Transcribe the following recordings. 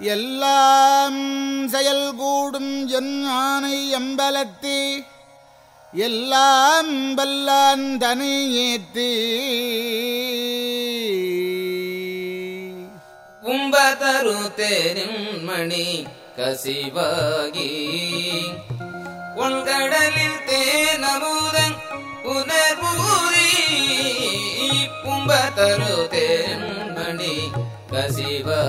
எல்லாம் செயல் கூடும் என் ஆணை எம்பலத்தே எல்லாம் வல்லான் தனை ஏற்றி உம்பதரு தேரின் மணி கசிவாகி உள்கடலில் தேனமுதன் உணர்வூரி. உம்பதரு पसिवा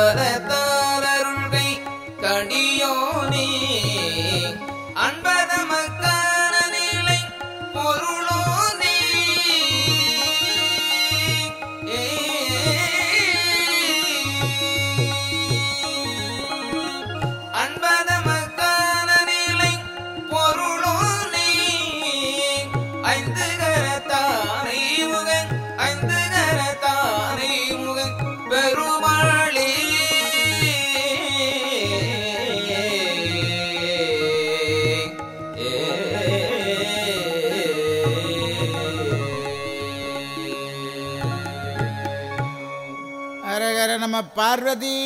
தந்தை ஹரஹர நம பார்வதி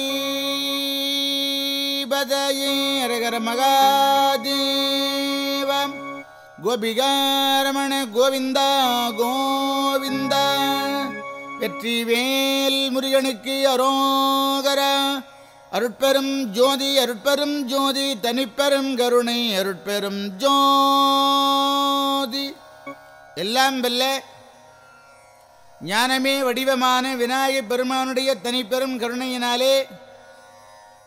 பதயே. அரகர மகாதேவம். கோபிகாரமண கோவிந்தா கோவிந்தா. வெற்றி வேல் முருகனுக்கு அரோகர. அருட்பெரும் ஜோதி அருட்பெரும் ஜோதி தனிப்பெரும் கருணை அருட்பெரும் ஜோதி. எல்லாம் வெல்ல ஞானமே வடிவமான விநாயகப் பெருமானுடைய தனிப்பெரும் கருணையினாலே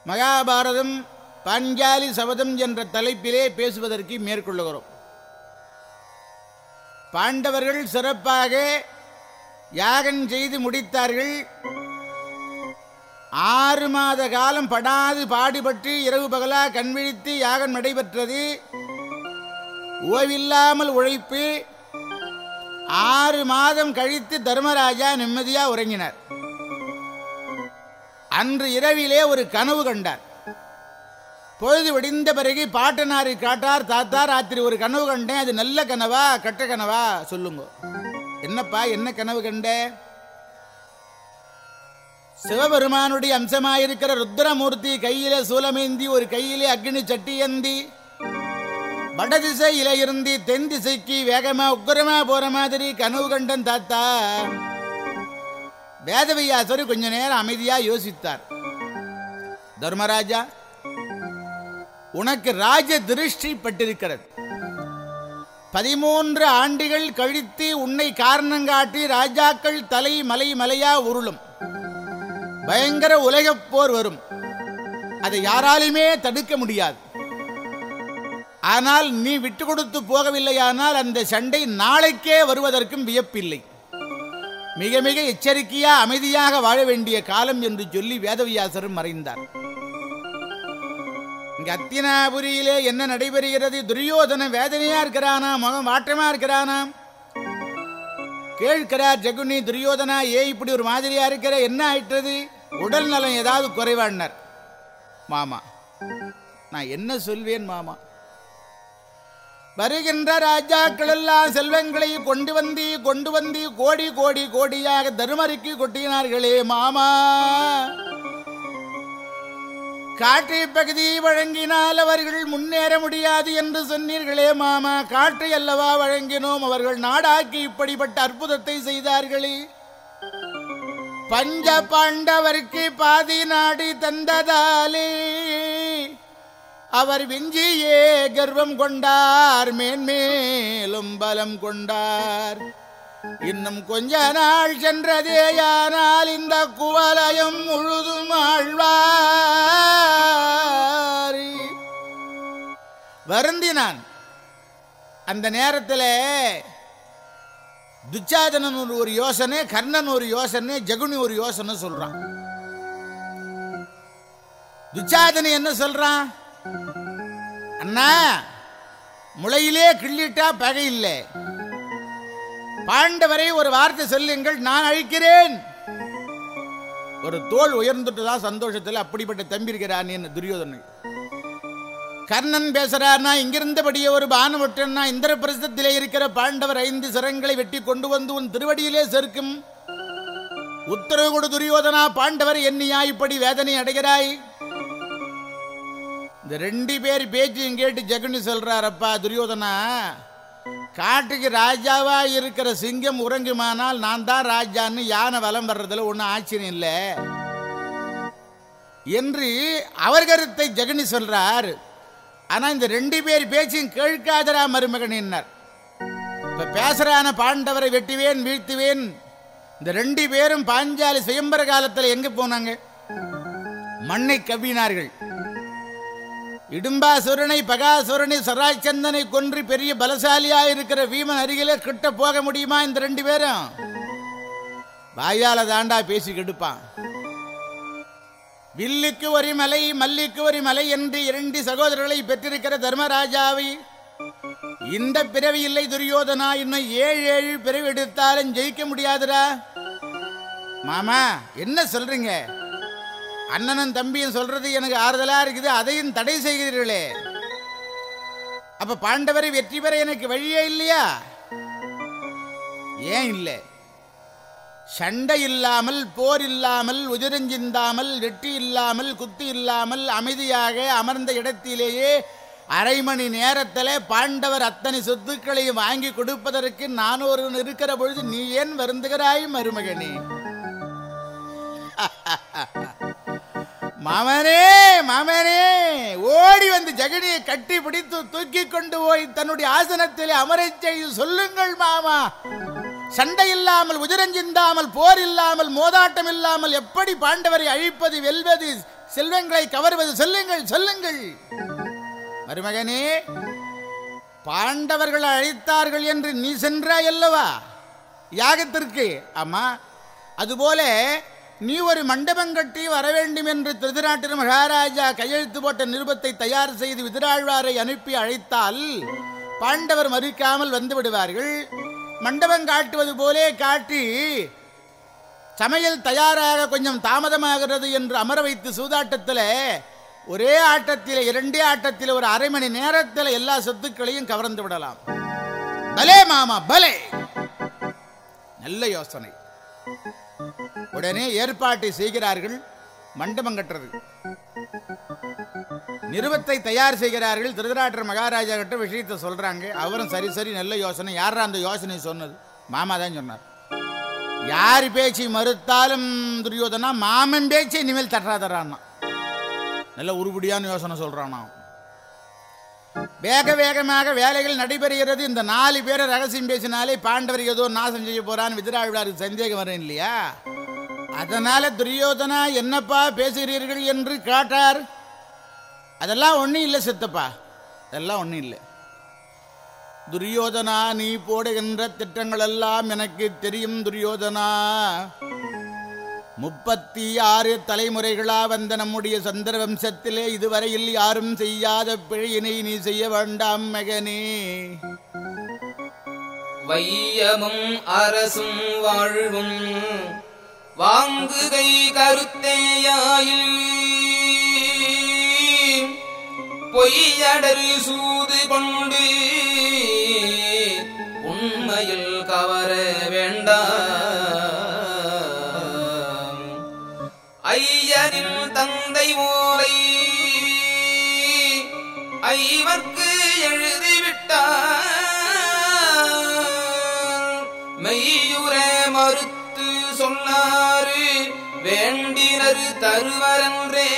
மகாபாரதம் பாஞ்சாலி சபதம் என்ற தலைப்பிலே பேசுவதற்கு மேற்கொள்ளுகிறோம். பாண்டவர்கள் சிறப்பாக யாகம் செய்து முடித்தார்கள். ஆறு மாத காலம் படாது பாடுபட்டு இரவு பகலா கண்விழித்து யாகம் நடைபெற்றது. ஓய்வில்லாமல் உழைப்பு ஆறு மாதம் கழித்து தர்மராஜா நிம்மதியா உறங்கினார். அன்று இரவிலே ஒரு கனவு கண்டார். பொழுது விடிந்த பிறகு பாட்டனாரை காட்டார் தாத்தா ராத்திரி ஒரு கனவு கண்டேன் அது நல்ல கனவா கட்ட கனவா? சொல்லுங்க. என்னப்பா என்ன கனவு கண்ட? சிவபெருமானுடைய அம்சமாயிருக்கிற ருத்ரமூர்த்தி கையில சூலமேந்தி ஒரு கையிலே அக்னி சட்டியந்தி வடதிசையில இருந்து தென் திசைக்கு வேகமா உக்கரமா போற மாதிரி கனவு கண்டன் தாத்தா. வேதவியாசர் கொஞ்ச நேரம் அமைதியா யோசித்தார். தர்மராஜா உனக்கு ராஜ திருஷ்டி பட்டிருக்கிறது. பதிமூன்று ஆண்டுகள் கழித்து உன்னை காரணங்காட்டி ராஜாக்கள் தலை மலை மலையா உருளும். பயங்கர உலகப் போர் வரும். அதை யாராலுமே தடுக்க முடியாது. ஆனால் நீ விட்டு கொடுத்து போகவில்லையானால் அந்த சண்டை நாளைக்கே வருவதற்கும் வியப்பில்லை. மிக மிக எச்சரிக்கையா அமைதியாக வாழ வேண்டிய காலம் என்று சொல்லி வேதவியாசரும் மறைந்தார். இங்க அத்தினாபுரியிலே என்ன நடைபெறுகிறது? துரியோதன வேதனையா இருக்கிறானா? முகம் வாட்டமா இருக்கிறானா? கேட்கிறார் ஜகுனி துரியோதனா ஏ இப்படி ஒரு மாதிரியா இருக்கிற? என்ன ஆயிட்டது உடல் நலம் ஏதாவது குறைவாடினார் மாமா நான் என்ன சொல்வேன் மாமா? வருகின்ற ராஜாக்கள் எல்லாம் செல்வங்களை கொண்டு வந்து கொண்டு வந்து கோடி கோடி கோடியாக தருமருக்கு கொட்டினார்களே மாமா. காற்றை பகுதி வழங்கினால் அவர்கள் முன்னேற முடியாது என்று சொன்னீர்களே மாமா. காற்றை அல்லவா வழங்கினோம்? அவர்கள் நாடாக்கி இப்படிப்பட்ட அற்புதத்தை செய்தார்களே. பஞ்ச பாண்டவருக்கு பாதி நாடி தந்ததாலே அவர் விஞ்சியே கர்வம் கொண்டார் மேன்மேலும் பலம் கொண்டார். இன்னும் கொஞ்ச நாள் சென்றதேயானால் இந்த குவலயம் முழுதும் ஆழ்வார். வருந்தினான். அந்த நேரத்தில் துச்சாதனன் ஒரு ஒரு யோசனை கர்ணன் ஒரு யோசனை ஜகுனி ஒரு யோசனை சொல்றான். துச்சாதனை என்ன சொல்றான்? அண்ணா முளையிலே கிள்ளிட்டா பகை இல்லை பாண்டவரை ஒரு வார்த்தை சொல்லுங்கள் நான் அழிக்கிறேன். ஒரு தோல் உயர்ந்துட்டுதான் சந்தோஷத்தில் அப்படிப்பட்ட தம்பி இருக்கிறான் என்ன துரியோதனை கர்ணன் பேசுறார்னா இங்கிருந்தபடியே ஒரு பானுவட்டன்னா இந்திர பிரசத்திலே இருக்கிற பாண்டவர் ஐந்து சிரங்களை வெட்டி கொண்டு வந்து உன் திருவடியிலே சேர்க்கும். உத்தரவு கொடு துரியோதனா பாண்டவர் என்னையா இப்படி வேதனை அடைகிறாய்? இந்த ரெண்டு பேர் பேச்சையும் கேட்டு ஜெகனி சொல்றாரப்பா துரியோதனா. காட்டுக்கு ராஜாவா இருக்கிற சிங்கம் உறங்குமானால் நான் தான் ராஜான்னு யானை வலம் வர்றதுல ஒன்றும் ஆச்சரியம் இல்லை. என்று அவர் கருத்தை ஜெகனி சொல்றார். ஆனா இந்த ரெண்டு பேர் பேச்சையும் கேட்காதரா மருமகனின்னார் இப்ப பேசுறான பாண்டவரை வெட்டுவேன் வீழ்த்துவேன். இந்த ரெண்டு பேரும் பாஞ்சாலி சுயம்பர காலத்தில் எங்க போனாங்க? மண்ணை கவ்வினார்கள். இடும்பாசுரனை பகாசுரனை சராச்சந்தனை கொன்று பெரிய பலசாலியா இருக்கிற வீமன் அருகிலே கிட்ட போக முடியுமா இந்த ரெண்டு பேரும்? வாயால தாண்டா பேசி கெடுப்பான். வில்லுக்கு ஒரு மலை மல்லிக்கு ஒரு மலை என்று இரண்டு சகோதரர்களை பெற்றிருக்கிற தர்மராஜாவை இந்த பிறவி இல்லை துரியோதனா இன்னும் ஏழு ஏழு பிறவி எடுத்தாலும் ஜெயிக்க முடியாதுடா. மாமா என்ன சொல்றீங்க? அண்ணனும் தம்பியும் சொல்றது எனக்கு ஆறுதலா இருக்குது. அதையும் தடை செய்கிறீர்களே. அப்ப பாண்டவரை வெற்றி பெற எனக்கு வழியே இல்லையா? ஏன் இல்லை? சண்டை இல்லாமல் போர் இல்லாமல் உதிரஞ்சிந்தாமல் வெற்றி இல்லாமல் குத்து இல்லாமல் அமைதியாக அமர்ந்த இடத்திலேயே அரை மணி நேரத்தில் பாண்டவர் அத்தனை சொத்துக்களையும் வாங்கி கொடுப்பதற்கு நான் ஒருவன் இருக்கிற பொழுது நீ ஏன் வருந்துகிறாய் மருமகனே? மாமனே மாமனே. ஓடி வந்து ஜெகனியை கட்டி பிடித்து தூக்கி கொண்டு போய் தன்னுடைய ஆசனத்தில் அமரச் செய்து சொல்லுங்கள் மாமா. சண்டை இல்லாமல் உதிரஞ்சிந்தாமல் போர் இல்லாமல் மோதாட்டம் இல்லாமல் எப்படி பாண்டவரை அழிப்பது வெல்வது செல்வங்களை கவர்வது? சொல்லுங்கள் சொல்லுங்கள். மருமகனே பாண்டவர்கள் அழைத்தார்கள் என்று நீ சென்றாய் அல்லவா? யாகத்திற்கு? ஆமா. அதுபோல நீ ஒரு மண்டபம் கட்டி வர வேண்டும் என்று திருதராட்டிர மகாராஜா கையெழுத்து போட்ட நிருபத்தை தயார் செய்து விதிராழ்வாரை அனுப்பி அழைத்தால் பாண்டவர் மறுக்காமல் வந்து விடுவார்கள். மண்டபம் காட்டுவது போலே காட்டி சமையல் தயாராக கொஞ்சம் தாமதமாகிறது என்று அமர வைத்து சூதாட்டத்தில் ஒரே ஆட்டத்தில் இரண்டே ஆட்டத்தில் ஒரு அரை மணி நேரத்தில் எல்லா சொத்துக்களையும் கவர்ந்து விடலாம். பலே மாமா பலே! நல்ல யோசனை. உடனே ஏற்பாட்டை செய்கிறார்கள் மண்டபம் கட்டுறது. நிறுவத்தை தயார் செய்கிறார்கள் திருதராட்டர் மகாராஜா கிட்ட விஷயத்தை சொல்றாங்க. அவரும் சரி சரி நல்ல யோசனை. யாரா அந்த யோசனை சொன்னது? மாமா தான் சொன்னார். யார் பேச்சை மறுத்தாலும் துரியோதனா மாமன் பேச்சை இனிமேல் தட்டாதரான்னா. நல்ல உருப்படியான யோசனை சொல்றானா வேக வேகமாக வேலைகள் நடைபெறுகிறது. இந்த நாலு பேரை ரகசியம் பேசினாலே பாண்டவர் ஏதோ நாசம் செய்ய போறான்னு விதிராவிடாருக்கு சந்தேகம் வரும் இல்லையா? அதனால துரியோதனா என்னப்பா பேசுகிறீர்கள்? என்று காட்டார். அதெல்லாம் ஒன்றும் இல்லை சித்தப்பா. அதெல்லாம் ஒன்றும் இல்லை. துரியோதனா நீ போடுகின்ற திட்டங்கள் எல்லாம் எனக்கு தெரியும் துரியோதனா. முப்பத்தி ஆறு தலைமுறைகளா வந்த நம்முடைய சந்தர் வம்சத்திலே இதுவரையில் யாரும் செய்யாத பிழையினை நீ செய்ய வேண்டாம் மகனே. வையமும் அரசும் வாழ்வும் வாங்குகை கருத்தேயாயில். பொய்யடல் சூது கொண்டு உண்மையில் கவர வேண்டாம். ஐயரின் தந்தை ஓலை ஐவர்க்கு எழுதிவிட்டார். மெய்யுற மறுத்து சொன்னாரு வேண்டினர் தருவரன்றே.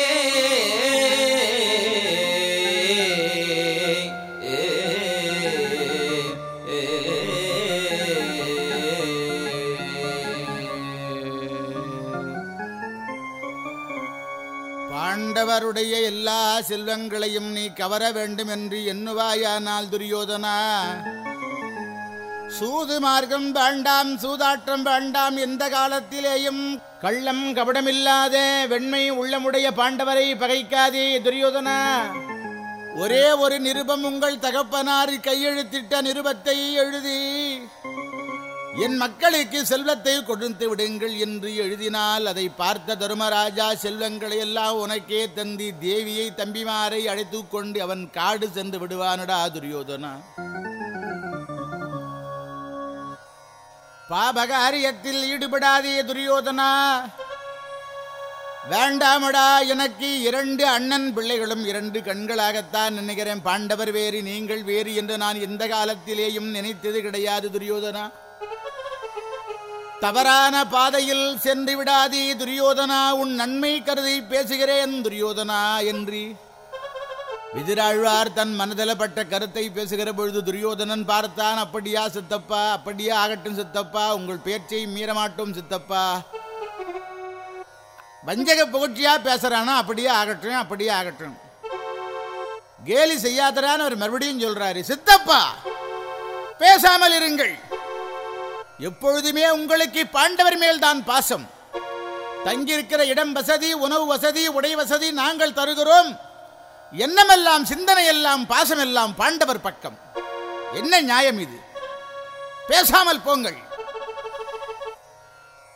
பாண்டவருடைய எல்லா செல்வங்களையும் நீ கவர வேண்டும் என்று எண்ணுவாயானால் துரியோதனா. சூது மார்க்கம் வேண்டாம் சூதாட்டம் வேண்டாம் எந்த காலத்திலேயும். கள்ளம் கபடமில்லாத வெண்மை உள்ளமுடைய பாண்டவரை பகைக்காதே துரியோதனா. ஒரே ஒரு நிருபம் உங்கள் தகப்பனார் கையெழுத்திட்ட நிருபத்தை எழுதி என் மக்களுக்கு செல்வத்தை கொடுத்து விடுங்கள் என்று எழுதினால் அதை பார்த்த தருமராஜா செல்வங்களை எல்லாம் உனக்கே தந்தி தேவியை தம்பிமாரை அழைத்துக் கொண்டு அவன் காடு சென்று விடுவானடா துரியோதனா. பாபகாரியத்தில் ஈடுபடாதே துரியோதனா. வேண்டாமடா எனக்கு இரண்டு அண்ணன் பிள்ளைகளும் இரண்டு கண்களாகத்தான் நினைக்கிறேன். பாண்டவர் வேறு நீங்கள் வேறு என்று நான் எந்த காலத்திலேயும் நினைத்தது கிடையாது துரியோதனா. தவறான பாதையில் சென்று விடாதே துரியோதனா. உன் நன்மை கருதி பேசுகிறேன் துரியோதனா என்று. விதிராழ்வார் தன் மனதிலப்பட்ட கருத்தை பேசுகிற பொழுது துரியோதனன் பார்த்தான் அப்படியா சித்தப்பா அப்படியா ஆகட்டும் சித்தப்பா உங்கள் பேச்சை மீறமாட்டோம் சித்தப்பா. வஞ்சக புகழ்ச்சியா பேசுறானா அப்படியே ஆகட்டும் அப்படியே ஆகட்டும். கேலி செய்யாதரான்னு அவர் மறுபடியும் சொல்றாரு சித்தப்பா பேசாமல் இருங்கள். எப்பொழுதுமே உங்களுக்கு பாண்டவர் மேல் தான் பாசம். தங்கியிருக்கிற இடம் வசதி உணவு வசதி உடை வசதி நாங்கள் தருகிறோம். எண்ணமெல்லாம் சிந்தனை எல்லாம் பாசம் எல்லாம் பாண்டவர் பக்கம்? என்ன நியாயம் இது? பேசாமல் போங்கள்.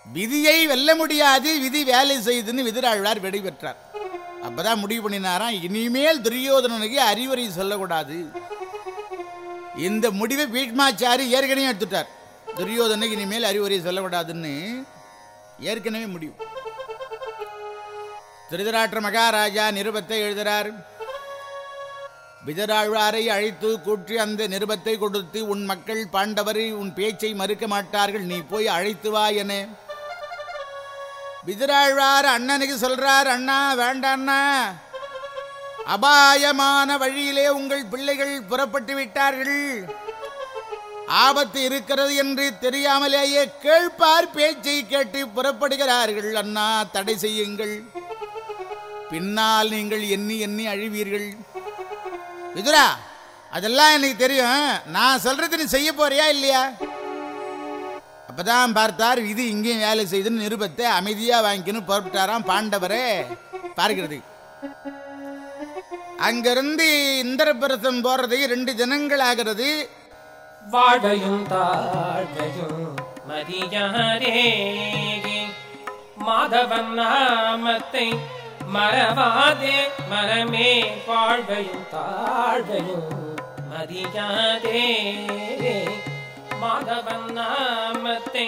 விதியை வெல்ல முடியாது விதி வேலை செய்துன்னு விதிராழ்வார் வெடி பெற்றார். அப்பதான் முடிவு பண்ணினாராம் இனிமேல் துரியோதனனுக்கு அறிவுரை சொல்லக்கூடாது. இந்த முடிவை பீட்மாச்சாரி ஏற்கனவே எடுத்துட்டார். துரியோதனுக்கு இனிமேல் அறிவுரை சொல்லக்கூடாதுன்னு ஏற்கனவே முடிவு. திருதராற்ற மகாராஜா நிருபத்தை எழுதுகிறார் விஜராழ்வாரை அழைத்து கூற்றி அந்த நிருபத்தை கொடுத்து உன் மக்கள் பாண்டவரை உன் பேச்சை மறுக்க மாட்டார்கள் நீ போய் அழைத்து வா என. விஜராழ்வார் அண்ணனுக்கு சொல்றார் அண்ணா வேண்டாண்ணா. அபாயமான வழியிலே உங்கள் பிள்ளைகள் புறப்பட்டு விட்டார்கள். ஆபத்து இருக்கிறது என்று தெரியாமலேயே கேள்பார் பேச்சை கேட்டு புறப்படுகிறார்கள். அண்ணா தடை செய்யுங்கள். பின்னால் நீங்கள் எண்ணி எண்ணி அழிவீர்கள். விதுரா அதெல்லாம் எனக்கு தெரியும். நான் சொல்றது நீ செய்ய போறியா இல்லையா? அப்பதான் பார்த்தார் இது இங்கேயும் வேலை செய்துன்னு நிருபத்தை அமைதியா வாங்கிக்கணும் புறப்பட்டாராம் பாண்டவரே. பார்க்கிறது. அங்கிருந்து இந்திரபிரசம் போறது ரெண்டு ஜனங்கள் ஆகிறது. வாழையும் தாழையும் மதியாரே மாதவன் நாமத்தை மறவாதே மரமே வாழ்வையும் தாழ்வையும் மதியாதே மாதவன் நாமத்தை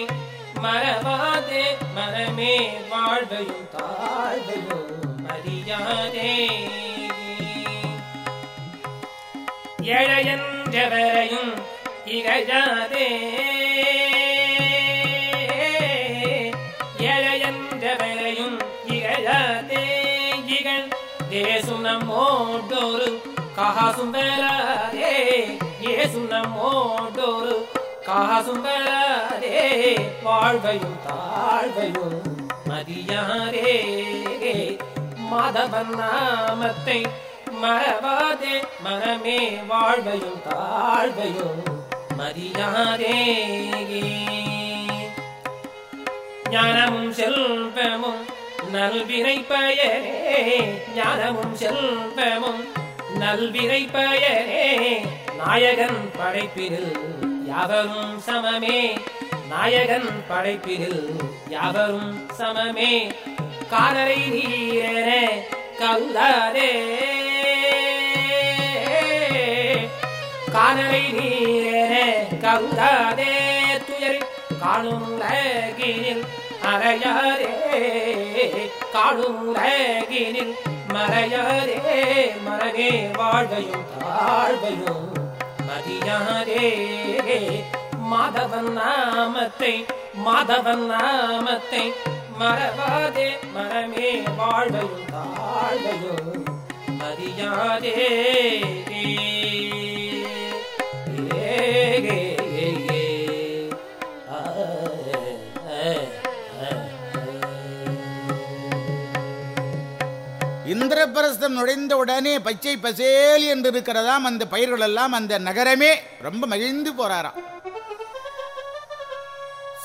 மறவாதே மரமே வாழ்வையும் தாழ்வையும் மதியாதே எழையன்றவரையும் இகழாதே. இகழ் தேசு நம்மோடொரு காசும் பெறாதே ஏசு காசும் பெறாதே வாழ்வையும் தாழ்வையும் மதியாரே. மாதவன் நாமத்தை மறவாதே. மனமே வாழ்வையும் தாழ்வையும் மதியாரே. ஞானமும் செல்வம் நல்வினை பயரே ஞானமும் செல்வமும் நல்வினை பயரே நாயகன் படைப்பினில் யாவரும் சமமே நாயகன் படைப்பினில் யாவரும் சமமே காதலை நீரே கல்லாதே காதலை நீரே கல்லாதே துயரை காணும் உலகினில் மறையாதே காணும் உலகினில் மறையாதே மரகே வாழ்வையும் தாழ்வையும் மதியாதே. மாதவன் நாமத்தை மாதவன் நாமத்தை மறவாதே மரமே வாழ்வையும் தாழ்வையும் மதியாதே. ஏகே இந்திரபிரஸ்தம் நுழைந்த உடனே பச்சை பசேல் என்று இருக்கிறதாம் அந்த பயிர்கள் எல்லாம் அந்த நகரமே. ரொம்ப மகிழ்ந்து போறாராம்.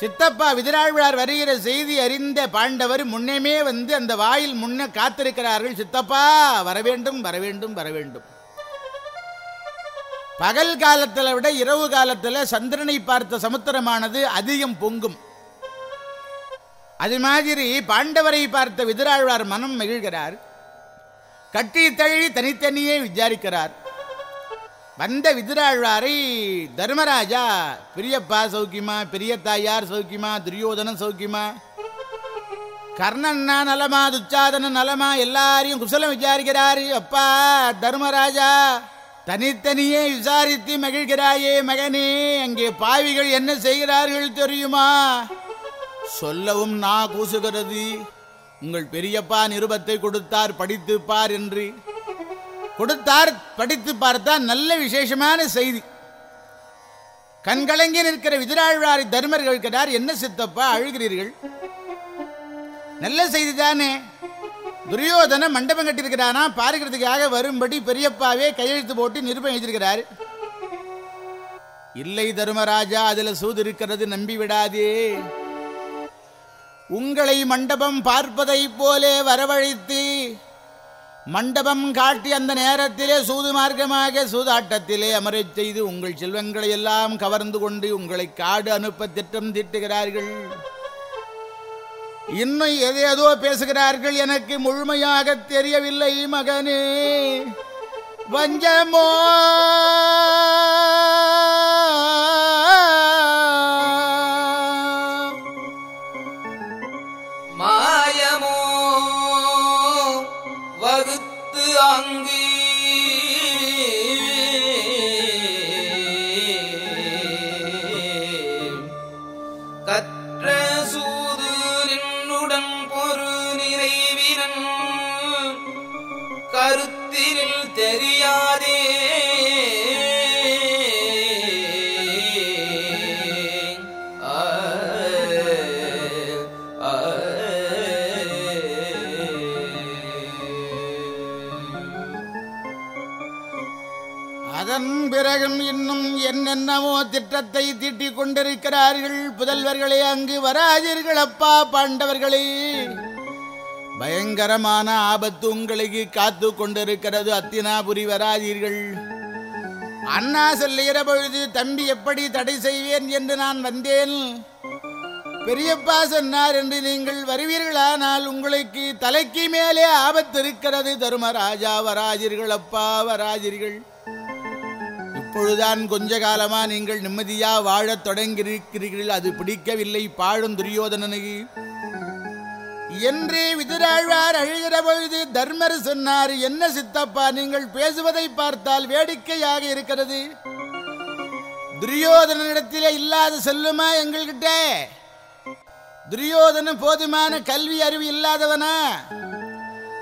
சித்தப்பா விதிராழ்வார் வருகிற செய்தி அறிந்த பாண்டவர் முன்னமே வந்து அந்த வாயில் முன்ன காத்திருக்கிறார்கள். சித்தப்பா வரவேண்டும் வரவேண்டும் வரவேண்டும். பகல் காலத்தில் விட இரவு காலத்தில் சந்திரனை பார்த்த சமுத்திரமானது அதிகம் பொங்கும். அது மாதிரி பாண்டவரை பார்த்த விதிராழ்வார் மனம் மகிழ்கிறார். கட்டி தழி தனித்தனியே விசாரிக்கிறார். வந்த விதிராழ்வாரை தர்மராஜா பெரியப்பா சௌக்கியமா பெரிய தாயார் சௌக்கியமா துரியோதனன் சௌக்கியமா? கர்ணன்னா நலமா துச்சாதன நலமா எல்லாரையும் குசலம் விசாரிக்கிறாரு. அப்பா தர்மராஜா தனித்தனியே விசாரித்து மகிழ்கிறாயே மகனே அங்கே பாவிகள் என்ன செய்கிறார்கள் தெரியுமா? சொல்லவும் நான் கூசுகிறது. உங்கள் பெரியப்பா நிருபத்தை கொடுத்தார் படித்து பார் என்று. கொடுத்தார் படித்து பார்த்தா நல்ல விசேஷமான செய்தி. கண்கலங்கி நிற்கிற விதிராழ்வாரி தர்மர் கேட்கிறார் என்ன சித்தப்பா அழுகிறீர்கள்? நல்ல செய்தி தானே. துரியோதன மண்டபம் கட்டியிருக்கிறானா? பார்க்கிறதுக்காக வரும்படி பெரியப்பாவே கையெழுத்து போட்டு நிருபம் எழுதியிருக்கிறார். இல்லை தர்மராஜா அதுல சூது இருக்கிறது நம்பி விடாதே உங்களை மண்டபம் பார்ப்பதைப் போலே வரவழைத்து மண்டபம் காட்டி அந்த நேரத்திலே சூது மார்க்கமாக சூதாட்டத்திலே அமரச் செய்து உங்கள் செல்வங்களை எல்லாம் கவர்ந்து கொண்டு உங்களை காடு அனுப்ப திட்டம் தீட்டுகிறார்கள். இன்னும் எதேதோ பேசுகிறார்கள் எனக்கு முழுமையாக தெரியவில்லை மகனே. வஞ்சமோ அதன் பிறகும் இன்னும் என்னென்னவோ திட்டத்தை தீட்டிக் கொண்டிருக்கிறார்கள். புதல்வர்களே அங்கு வராதீர்கள் அப்பா பாண்டவர்களே. பயங்கரமான ஆபத்து உங்களுக்கு காத்து கொண்டிருக்கிறது அத்தினாபுரி வராதீர்கள். அண்ணா செல்லுகிற பொழுது தம்பி எப்படி தடை செய்வேன் என்று நான் வந்தேன்? பெரியப்பா சொன்னார் என்று நீங்கள் வருவீர்களானால் உங்களுக்கு தலைக்கு மேலே ஆபத்து இருக்கிறது. தருமராஜா வராஜிர்கள் அப்பா வராஜிர்கள் இப்பொழுதுதான் கொஞ்ச காலமா நீங்கள் நிம்மதியா வாழத் தொடங்கியிருக்கிறீர்கள். அது பிடிக்கவில்லை பாழும் துரியோதனனுக்கு. என்று விதிராழ்வார் அழுகிற பொழுது தர்மர் சொன்னார் என்ன சித்தப்பா நீங்கள் பேசுவதை பார்த்தால் வேடிக்கையாக இருக்கிறது. துரியோதனிடத்திலே இல்லாத செல்லுமா எங்கள்கிட்ட? துரியோதனன் போதுமான கல்வி அறிவு இல்லாதவனா?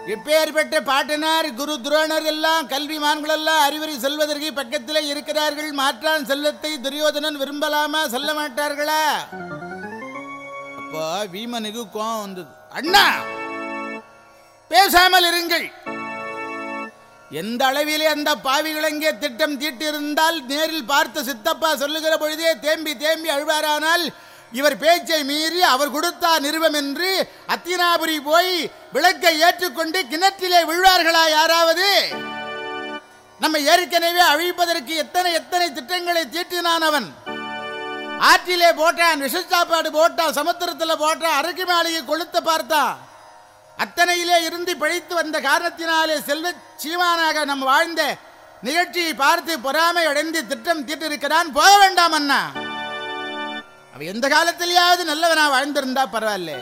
எப்பேற்பட்ட பாட்டினார் குரு துரோணர் எல்லாம் கல்விமான்கள் எல்லாம் அறிவுரை செல்வதற்கு பக்கத்திலே இருக்கிறார்கள். மாற்றான் செல்லத்தை துரியோதனன் விரும்பலாமா? சொல்ல மாட்டார்களா? அப்போ வீமனுக்கு கோபம் வந்தது. அண்ணா பேசாமல் இருங்கள். எந்த அளவிலே அந்த பாவி அங்கே திட்டம் தீட்டியிருந்தால் நேரில் பார்த்த சித்தப்பா சொல்லுகிற பொழுதே தேம்பி தேம்பி அழுவாரானால் இவர் பேச்சை மீறி அவர் கொடுத்தா நிறுவம் என்று அத்தினாபுரி போய் விளக்கை ஏற்றுக்கொண்டு கிணற்றிலே விழுவார்களா யாராவது? நம்ம ஏற்கனவே அழிப்பதற்கு எத்தனை எத்தனை திட்டங்களை தீட்டினான் அவன்? ஆற்றிலே போட்டான் விஷ சாப்பாடு போட்டான் சமுத்திரத்தில் போட்டான் அரக்கு மாளிகை கொளுத்த பார்த்தான். அத்தனையிலே இருந்து பிழைத்து வந்த காரணத்தினாலே செல்வ சீமானாக நம்ம வாழ்ந்த நிகழ்ச்சியை பார்த்து பொறாமை அடைந்து திட்டம் தீட்டிருக்கிறான். போக வேண்டாம் அண்ணா. அவன் எந்த காலத்திலேயாவது நல்லவனா வாழ்ந்திருந்தா பரவாயில்ல.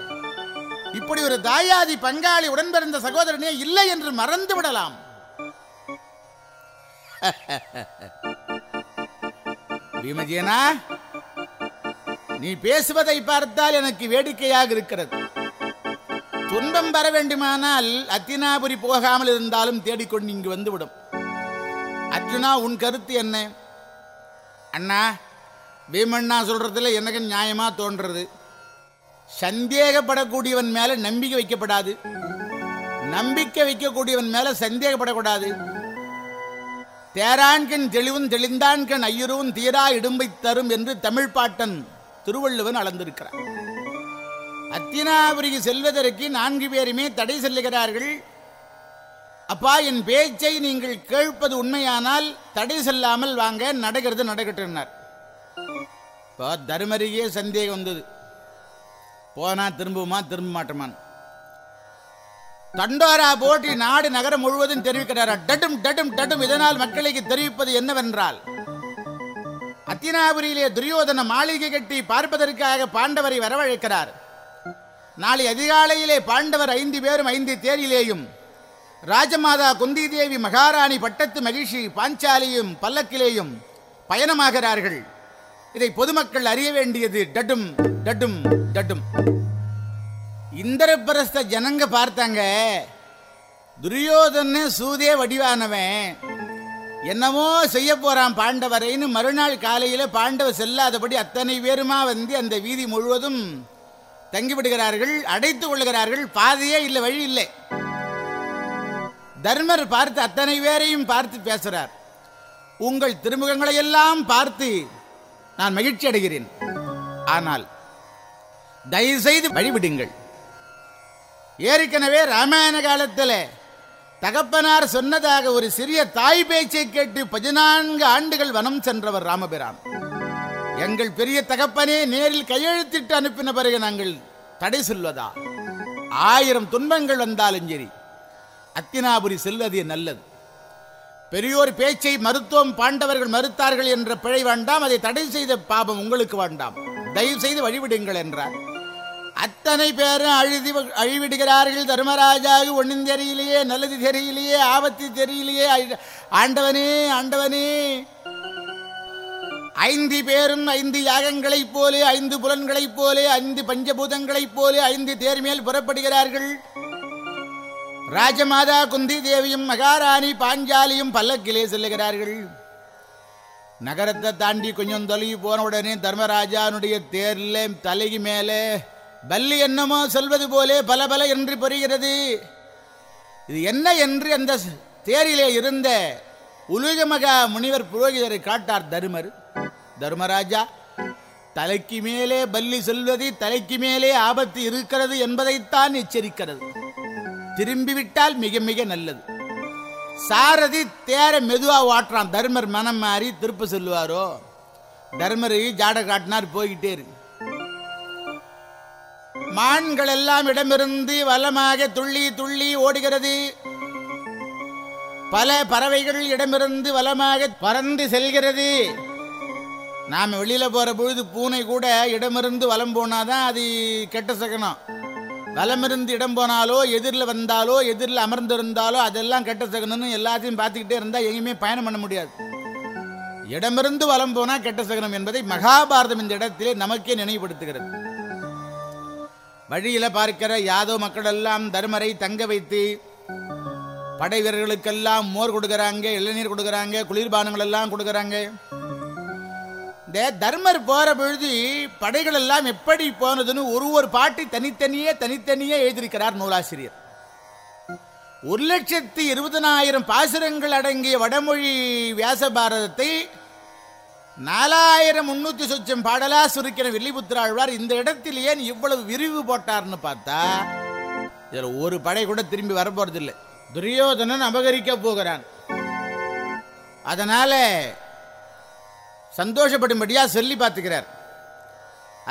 இப்படி ஒரு தாயாதி பங்காளி உடன் பிறந்த சகோதரனே இல்லை என்று மறந்து விடலாம். பீமஜியனா நீ பேசுவதை பார்த்தால் எனக்கு வேடிக்கையாக இருக்கிறது. துன்பம் வர வேண்டுமானால் அத்தினாபுரி போகாமல் இருந்தாலும் தேடிக்கொண்டு இங்கு வந்துவிடும். அர்ஜுனா உன் கருத்து என்ன? அண்ணா பீமண்ணா சொல்றதுல எனக்கு நியாயமா தோன்றது சந்தேகப்படக்கூடியவன் மேல நம்பிக்கை வைக்கப்படாது. நம்பிக்கை வைக்கக்கூடியவன் மேல சந்தேகப்படக்கூடாது. தேரான்கண் தெளிவும் தெளிந்தான்கண் ஐயரும் தீரா இடும்பை தரும் என்று தமிழ் பாட்டன் திருவள்ளுவன் அளந்திருக்கிறார். அத்தினாபுரிக்கு செல்வதற்கு நான்கு பேருமே தடை செல்லுகிறார்கள். அப்பா என் பேச்சை நீங்கள் கேட்பது உண்மையானால் தடை செல்லாமல் வாங்க நடக்கிறது நடக்கட்டுனார் இப்போ தருமருகே சந்தேகம் வந்தது. போனா திரும்புமா திரும்ப மாட்டோமான். தண்டோரா போட்டி நாடு நகரம் முழுவதும் தெரிவிக்கிறார்? டடும் டடும் டடும். இதனால் மக்களுக்கு தெரிவிப்பது என்னவென்றால் அத்தினாபுரியிலே துரியோதன மாளிகை கட்டி பார்ப்பதற்காக பாண்டவரை வரவழைக்கிறார். நாளை அதிகாலையிலே பாண்டவர் ஐந்து பேரும் ஐந்து தேரிலேயும் ராஜமாதா குந்தி தேவி மகாராணி பட்டத்து மகிழ்ச்சி பாஞ்சாலியும் பல்லக்கிலேயும் பயணமாகிறார்கள். இதை பொதுமக்கள் அறிய வேண்டியது டடும் டடும் டடும். இந்திரபிரஸ்த ஜனங்க பார்த்தாங்க துரியோதன சூதே வடிவானவன். என்னமோ செய்ய போறான் பாண்டவரைன்னு மறுநாள் காலையில பாண்டவர் செல்லாதபடி அத்தனை பேருமா வந்து அந்த வீதி முழுவதும் தங்கிவிடுகிறார்கள் அடைத்துக் கொள்கிறார்கள் பாதையே இல்லை வழி இல்லை. தர்மர் பார்த்து அத்தனை பேரையும் பார்த்து பேசுறார். உங்கள் திருமுகங்களை எல்லாம் பார்த்து நான் மகிழ்ச்சி அடைகிறேன். ஆனால் தயவு செய்து வழிவிடுங்கள். ஏற்கனவே ராமாயண காலத்தில் தகப்பனார் சொன்னதாக ஒரு சிறிய தாய் பேச்சை கேட்டு பதினான்கு ஆண்டுகள் வனம் சென்றவர் ராமபிரான். எங்கள் பெரிய தகப்பனே நேரில் கையெழுத்திட்டு அனுப்பின பிறகு நாங்கள் தடை சொல்வதா? ஆயிரம் துன்பங்கள் வந்தாலும் சரி அத்தினாபுரி செல்வது நல்லது. பெரியோர் பேச்சை மருத்துவம் பாண்டவர்கள் மறுத்தார்கள் என்ற பிழை வேண்டாம் அதை தடை செய்த பாபம் உங்களுக்கு வேண்டாம். தயவு செய்து வழிவிடுங்கள் என்றார். அத்தனை பேரும் அழுதி அழிவிடுகிறார்கள். தர்மராஜாவுக்கு ஒன்றும் தெரியலையே நல்லது தெரியலையே ஆபத்து தெரியலையே. ஆண்டவனே ஆண்டவனே. ஐந்து பேரும் ஐந்து யாகங்களைப் போலே ஐந்து புலன்களைப் போலே ஐந்து பஞ்சபூதங்களைப் போலே ஐந்து தேர் மேல் புறப்படுகிறார்கள். ராஜமாதா குந்தி தேவியும் மகாராணி பாஞ்சாலியும் பல்லக்கிலே செல்லுகிறார்கள். நகரத்தை தாண்டி கொஞ்சம் தொலைவி போன உடனே தர்மராஜானுடைய தேர்ல தலைக்கு மேலே பல்லி என்னமோ சொல்வது போலே பல பல என்று புரிகிறது. இது என்ன என்று அந்த தேரிலே இருந்த உலுகமகா முனிவர் புரோகிதரை காட்டார் தருமர். தர்மராஜா தலைக்கு மேலே பல்லி செல்வது தலைக்கு மேலே ஆபத்து இருக்கிறது என்பதைத்தான் எச்சரிக்கிறது. திரும்பிவிட்டால் மிக மிக நல்லது. சாரதி தேர மெதுவா ஓட்டுறான். தர்மர் மனம் மாறி திருப்ப சொல்லுவாரோ? தர்மரு ஜாட காட்டினார் போய்கிட்டே இருக்கு மான்கள் எல்லாம் இடமிருந்து வலமாக துள்ளி துள்ளி ஓடுகிறது. பல பறவைகள் இடமிருந்து வலமாக பறந்து செல்கிறது. நாம வெளியில போற பொழுது பூனை கூட இடமிருந்து வலம் போனாதான் அது கெட்ட சகனம். வலமிருந்து இடம் போனாலோ எதிரில் வந்தாலோ எதிரில் அமர்ந்திருந்தாலோ அதெல்லாம் கெட்ட சகனம்னு எல்லாத்தையும் பார்த்துக்கிட்டே இருந்தா எங்கேயுமே பயணம் பண்ண முடியாது. இடமிருந்து வலம் போனா கெட்ட சகனம் என்பதை மகாபாரதம் இந்த இடத்திலே நமக்கே நினைவுபடுத்துகிறது. வழியில பார்க்கிற யாதவ மக்கள் எல்லாம் தர்மரை தங்க வைத்து படை வீரர்களுக்கெல்லாம் மோர் கொடுக்கறாங்க இளநீர் கொடுக்கறாங்க குளிர்பானங்கள் எல்லாம் கொடுக்கறாங்க. இந்த தர்மர் போற பொழுது படைகள் எல்லாம் எப்படி போனதுன்னு ஒரு ஒரு பாட்டி தனித்தனியே தனித்தனியே எழுதியிருக்கிறார் நூலாசிரியர். ஒரு லட்சத்தி இருபதனாயிரம் பாசுரங்கள் அடங்கிய வடமொழி வியாச பாரதத்தை நாலாயிரம் முன்னூத்தி சொச்சம் பாடலா சுருக்கிற வில்லிபுத்திராழ்வார் இந்த இடத்தில் ஏன் இவ்வளவு விரிவு போட்டார்னு பார்த்தா இதுல ஒரு படை கூட திரும்பி வர போறதில்லை துரியோதனன் அபகரிக்க போகிறான். அதனால சந்தோஷப்படும்படியா சொல்லி பார்த்துக்கிறார்.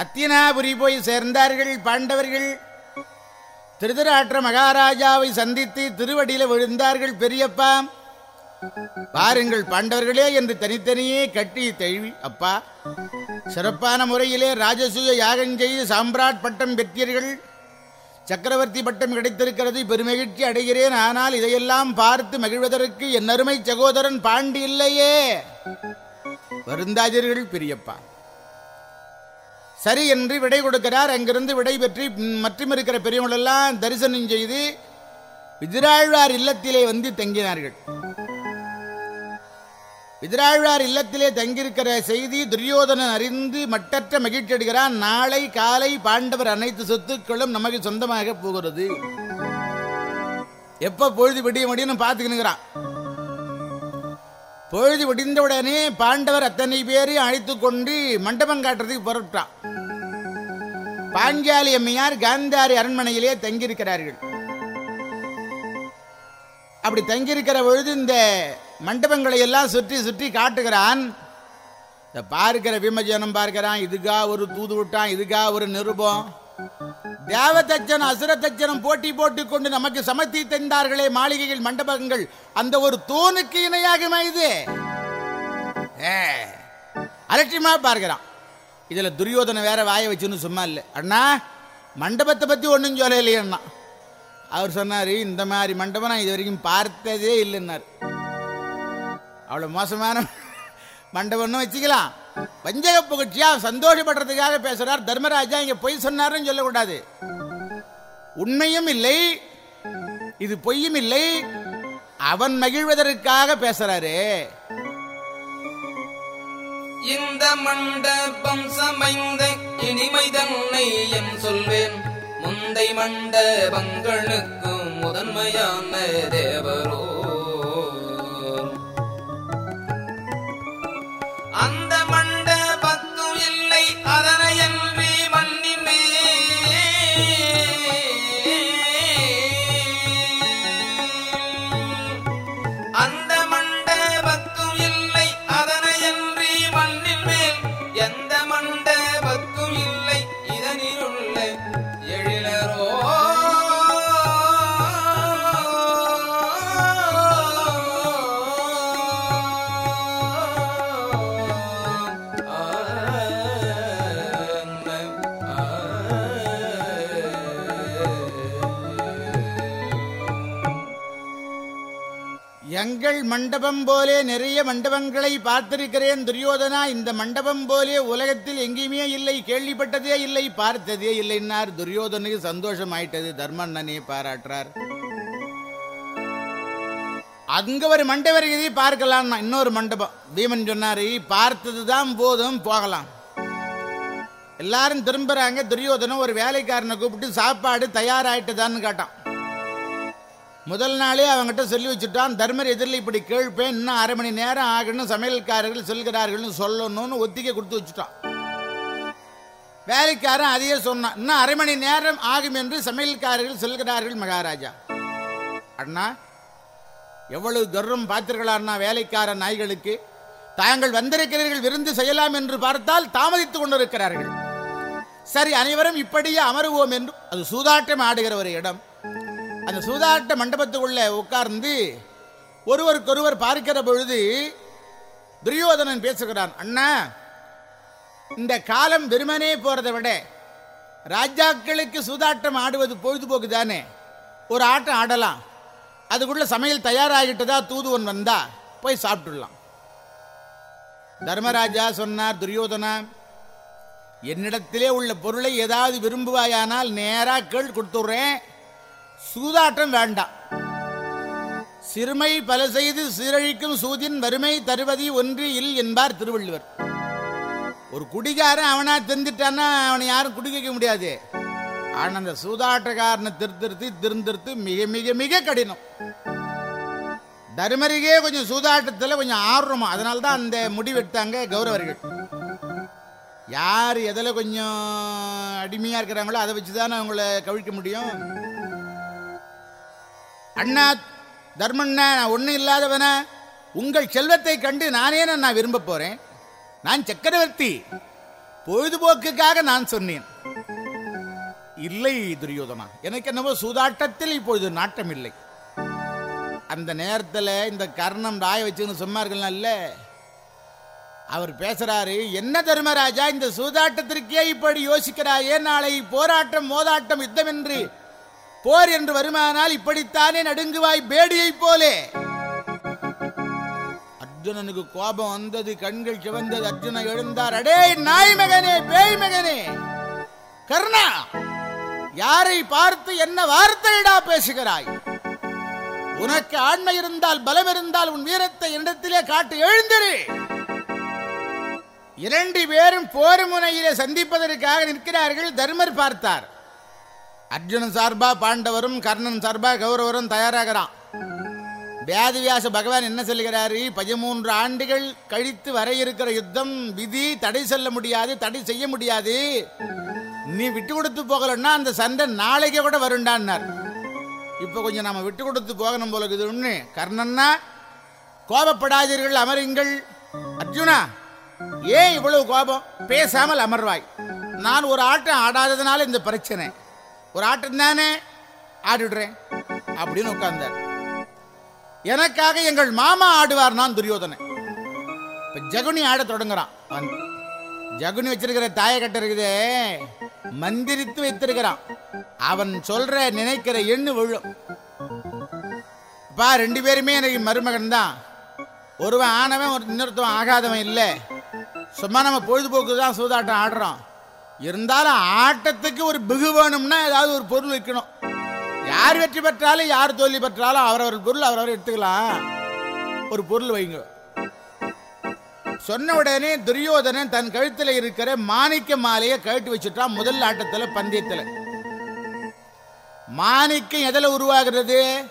அத்தியனாபுரி போய் சேர்ந்தார்கள் பாண்டவர்கள். திருதராற்ற மகாராஜாவை சந்தித்து திருவடியில விழுந்தார்கள் பெரியப்பா. பாருங்கள் பாண்டவர்களே என்று தனித்தனியே கட்டி தழுவி அப்பா சிறப்பான முறையிலே ராஜசூய யாகம் செய்து சாம்ராட் பட்டம் பெற்றீர்கள். சக்கரவர்த்தி பட்டம் கிடைத்திருக்கிறது பெருமகிழ்ச்சி அடைகிறேன். ஆனால் இதையெல்லாம் பார்த்து மகிழ்வதற்கு என் அருமை சகோதரன் பாண்டி இல்லையே. வருந்தாதீர்கள் பெரியப்பா. சரி என்று விடை கொடுக்கிறார். அங்கிருந்து விடை பெற்று மற்றும் இருக்கிற பெரியவங்களெல்லாம் தரிசனம் செய்து விதிராழ்வார் இல்லத்திலே வந்து தங்கினார்கள். எதிராழ்வார் இல்லத்திலே தங்கியிருக்கிற செய்தி துரியோதனன் அறிந்து மட்டற்ற மகிழ்ச்சியடுகிறான் நாளை காலை பாண்டவர் அனைத்து சொத்துக்களும் நமக்கு சொந்தமாக போகிறது. எப்ப பொழுது விடிய முடியும் பார்த்துக்கினுங்கிறான். பொழுது விடிந்தவுடனே பாண்டவர் அத்தனை பேரையும் அழைத்து கொண்டு மண்டபம் காட்டுறதுக்கு புறப்பட்டான். பாஞ்சாலி அம்மையார் காந்தாரி அரண்மனையிலே தங்கியிருக்கிறார்கள். அப்படி தங்கியிருக்கிற பொழுது இந்த மண்டபங்களை எல்லாம் சுற்றி சுற்றி காட்டுகிறான். இந்த பார்க்கிற விமஜனம் பார்க்கிறான் இதுக்கா ஒரு தூது விட்டான் இதுக்கா ஒரு நிருபம். தேவதச்சன் அசுரதச்சனம் போட்டி போட்டுக் கொண்டு நமக்கு சமத்தி தந்தார்களே மாளிகைகள் மண்டபங்கள். அந்த ஒரு தூணுக்கு இணையாகுமா இது? ஏ, அலட்சியமா பார்க்கிறான். இதுல துரியோதனை வேற வாய வச்சுன்னு சும்மா இல்லை. அண்ணா மண்டபத்தை பத்தி ஒன்றும் சொல்லலையே அண்ணா. அவர் சொன்னாரு இந்த மாதிரி மண்டபம் நான் இது வரைக்கும் பார்த்ததே இல்லைன்னாரு. அவ்வளோ மோசமான மண்டபம்னு வச்சுக்கலாம். வஞ்சக புகழ்ச்சியாக சந்தோஷப்படுறதுக்காக பேசுகிறார் தர்மராஜா. இங்கே பொய் சொன்னாருன்னு சொல்லக்கூடாது. உண்மையும் இல்லை இது பொய்யும் இல்லை அவன் மகிழ்வதற்காக பேசுறாரு. இந்த மண்டபம் சமைந்த இனிமை தன்னை என் சொல்வேன். முந்தை மண்டபங்களுக்கு முதன்மையான தேவரோ. மண்டபம் போலே நிறைய மண்டபங்களை பார்த்திருக்கிறேன். துரியோதனா இந்த மண்டபம் போலே உலகத்தில் எங்கேயுமே இல்லை கேள்விப்பட்டதே இல்லை பார்த்ததே இல்லைன்னார் துரியோதனுக்கு சந்தோஷம் ஆயிட்டது தர்மண்ணனே பாராட்டுறார். அங்க ஒரு மண்டபம் இருக்குது பார்க்கலாம். இன்னொரு மண்டபம். பீமன் சொன்னாரு பார்த்தது தான் போதும் போகலாம். எல்லாரும் திரும்புறாங்க. துரியோதனம் ஒரு வேலைக்காரனை கூப்பிட்டு சாப்பாடு தயாராயிட்டுதான்னு கேட்டான். முதல் நாளே அவங்ககிட்ட சொல்லி வச்சுட்டான். தர்மர் எதிரில் இப்படி கேள்ப்பேன் இன்னும் அரை மணி நேரம் ஆகணும் சமையல்காரர்கள் சொல்கிறார்கள்னு சொல்லணும்னு ஒத்திகை கொடுத்து வச்சுட்டான். வேலைக்காரன் அதையே சொன்னான். இன்னும் அரை மணி நேரம் ஆகும் என்று சமையல்காரர்கள் சொல்கிறார்கள் மகாராஜா. அண்ணா எவ்வளவு கர்வம் பார்த்தீர்களா வேலைக்கார நாய்களுக்கு? தாங்கள் வந்திருக்கிறீர்கள் விருந்து செய்யலாம் என்று பார்த்தால் தாமதித்துக் கொண்டிருக்கிறார்கள். சரி அனைவரும் இப்படியே அமருவோம் என்று அது சூதாட்டம் ஆடுகிற ஒரு இடம். அந்த சூதாட்ட மண்டபத்துக்குள்ள உட்கார்ந்து ஒருவருக்கொருவர் பார்க்கிற பொழுது துரியோதனன் பேசுகிறான் அண்ணா இந்த காலம் வெறுமனே போறதை விட ராஜாக்களுக்கு சூதாட்டம் ஆடுவது பொழுதுபோக்கு தானே ஒரு ஆட்டம் ஆடலாம். அதுக்குள்ள சமையல் தயாராகிட்டதா தூதுவன் வந்தா போய் சாப்பிட்டுடலாம். தர்மராஜா சொன்னார் துரியோதனா என்னிடத்திலே உள்ள பொருளை ஏதாவது விரும்புவாயானால் நேராக கேள் கொடுத்துட்றேன். சூதாட்டம் வேண்டாம். சிறுமை பல செய்து சீரழிக்கும் சூதின் வறுமை தருவதி ஒன்று இல் என்பார் திருவள்ளுவர். ஒரு குடிகாரன் அவனா தெரிஞ்சிட்டான்னா அவனை யாரும் குடிக்க முடியாது. ஆனா அந்த சூதாட்டக்காரனை திருத்திருத்தி திருந்திருத்து மிக மிக மிக கடினம். தருமருகே கொஞ்சம் சூதாட்டத்தில் கொஞ்சம் ஆர்வமா அதனால தான் அந்த முடிவெடுத்தாங்க கௌரவர்கள். யார் எதில் கொஞ்சம் அடிமையாக இருக்கிறாங்களோ அதை வச்சு தானே அவங்கள கவிழ்க்க முடியும். அண்ணா தர்மண்ணா நான் ஒன்றும் இல்லாதவன? உங்கள் செல்வத்தை கண்டு நானே நான் விரும்ப போறேன். நான் சக்கரவர்த்தி. பொழுதுபோக்குக்காக நான் சொன்னேன். இல்லை துரியோதனா எனக்கு என்னவோ சூதாட்டத்தில் இப்பொழுது நாட்டம் இல்லை அந்த நேரத்தில் இந்த கர்ணம் ராய வச்சுன்னு சொன்னார்கள் அவர் பேசுறாரு என்ன தர்மராஜா இந்த சூதாட்டத்திற்கே இப்படி யோசிக்கிறாயே? நாளை போராட்டம் மோதாட்டம் யுத்தம் என்று போர் என்று வருமானால் இப்படித்தானே நடுங்குவாய் பேடியை போலே. அர்ஜுனனுக்கு கோபம் வந்தது கண்கள் சிவந்தது. அர்ஜுனன் எழுந்தார் அடே நாய் மகனே பேய் மகனே கர்ணா யாரை பார்த்து என்ன வார்த்தையிடா பேசுகிறாய்? உனக்கு ஆண்மை இருந்தால் பலம் இருந்தால் உன் வீரத்தை என்னிடத்திலே காட்டு எழுந்திரு. இரண்டு பேரும் போர் முனையிலே சந்திப்பதற்காக நிற்கிறார்கள். தர்மர் பார்த்தார். அர்ஜுனன் சார்பா பாண்டவரும் கர்ணன் சார்பா கௌரவரும் தயாராகிறான். வியாதிவியாச பகவான் என்ன சொல்கிறாரு பதிமூன்று ஆண்டுகள் கழித்து வர இருக்கிற யுத்தம் விதி தடை செல்ல முடியாது தடை செய்ய முடியாது. நீ விட்டு கொடுத்து போகலன்னா அந்த சண்டை நாளைக்கே கூட வருண்டான்னார் இப்போ கொஞ்சம் நாம விட்டு கொடுத்து போகணும் போல இருக்குது. ஒன்று கர்ணன்னா கோபப்படாதீர்கள் அமருங்கள். அர்ஜுனா ஏன் இவ்வளவு கோபம்? பேசாமல் அமர்வாய். நான் ஒரு ஆட்டம் ஆடாததுனால இந்த பிரச்சனை. ஒரு ஆட்டம் தானே ஆடிடுறேன் அப்படின்னு உட்கார்ந்தார். எனக்காக எங்கள் மாமா ஆடுவார் நான் துரியோதனை இப்ப ஜகுனி ஆட தொடங்குறான். அவன். ஜகுனி வச்சிருக்கிற தாயக்கட்டை இருக்குது. மந்திரித்து வைத்திருக்கிறான். அவன் சொல்ற நினைக்கிற எண்ணு விழும். பா ரெண்டு பேருமே எனக்கு மருமகன் தான். ஒருவன் ஆனவன் ஒரு இன்னொருத்தவன் ஆகாதவன் இல்லை. சும்மா நம்ம பொழுதுபோக்கு தான் சூதாட்டம் ஆடுறோம். இருந்தாலும் ஆட்டத்துக்கு ஒரு பிகு வேணும்னா ஏதாவது ஒரு பொருள் வைக்கணும். யார் வெற்றி பெற்றாலும் யார் தோல்வி பெற்றாலும் அவரவர் பொருள் அவரவர் எடுத்துக்கலாம். ஒரு பொருள் வைங்க. சொன்ன உடனே துரியோதனன் தன் கழுத்தில் இருக்கிற மாணிக்க மாலையை கழட்டி வச்சுட்டான் முதல் ஆட்டத்துல பந்தயத்துல. மாணிக்கம் எதில் உருவாகிறது?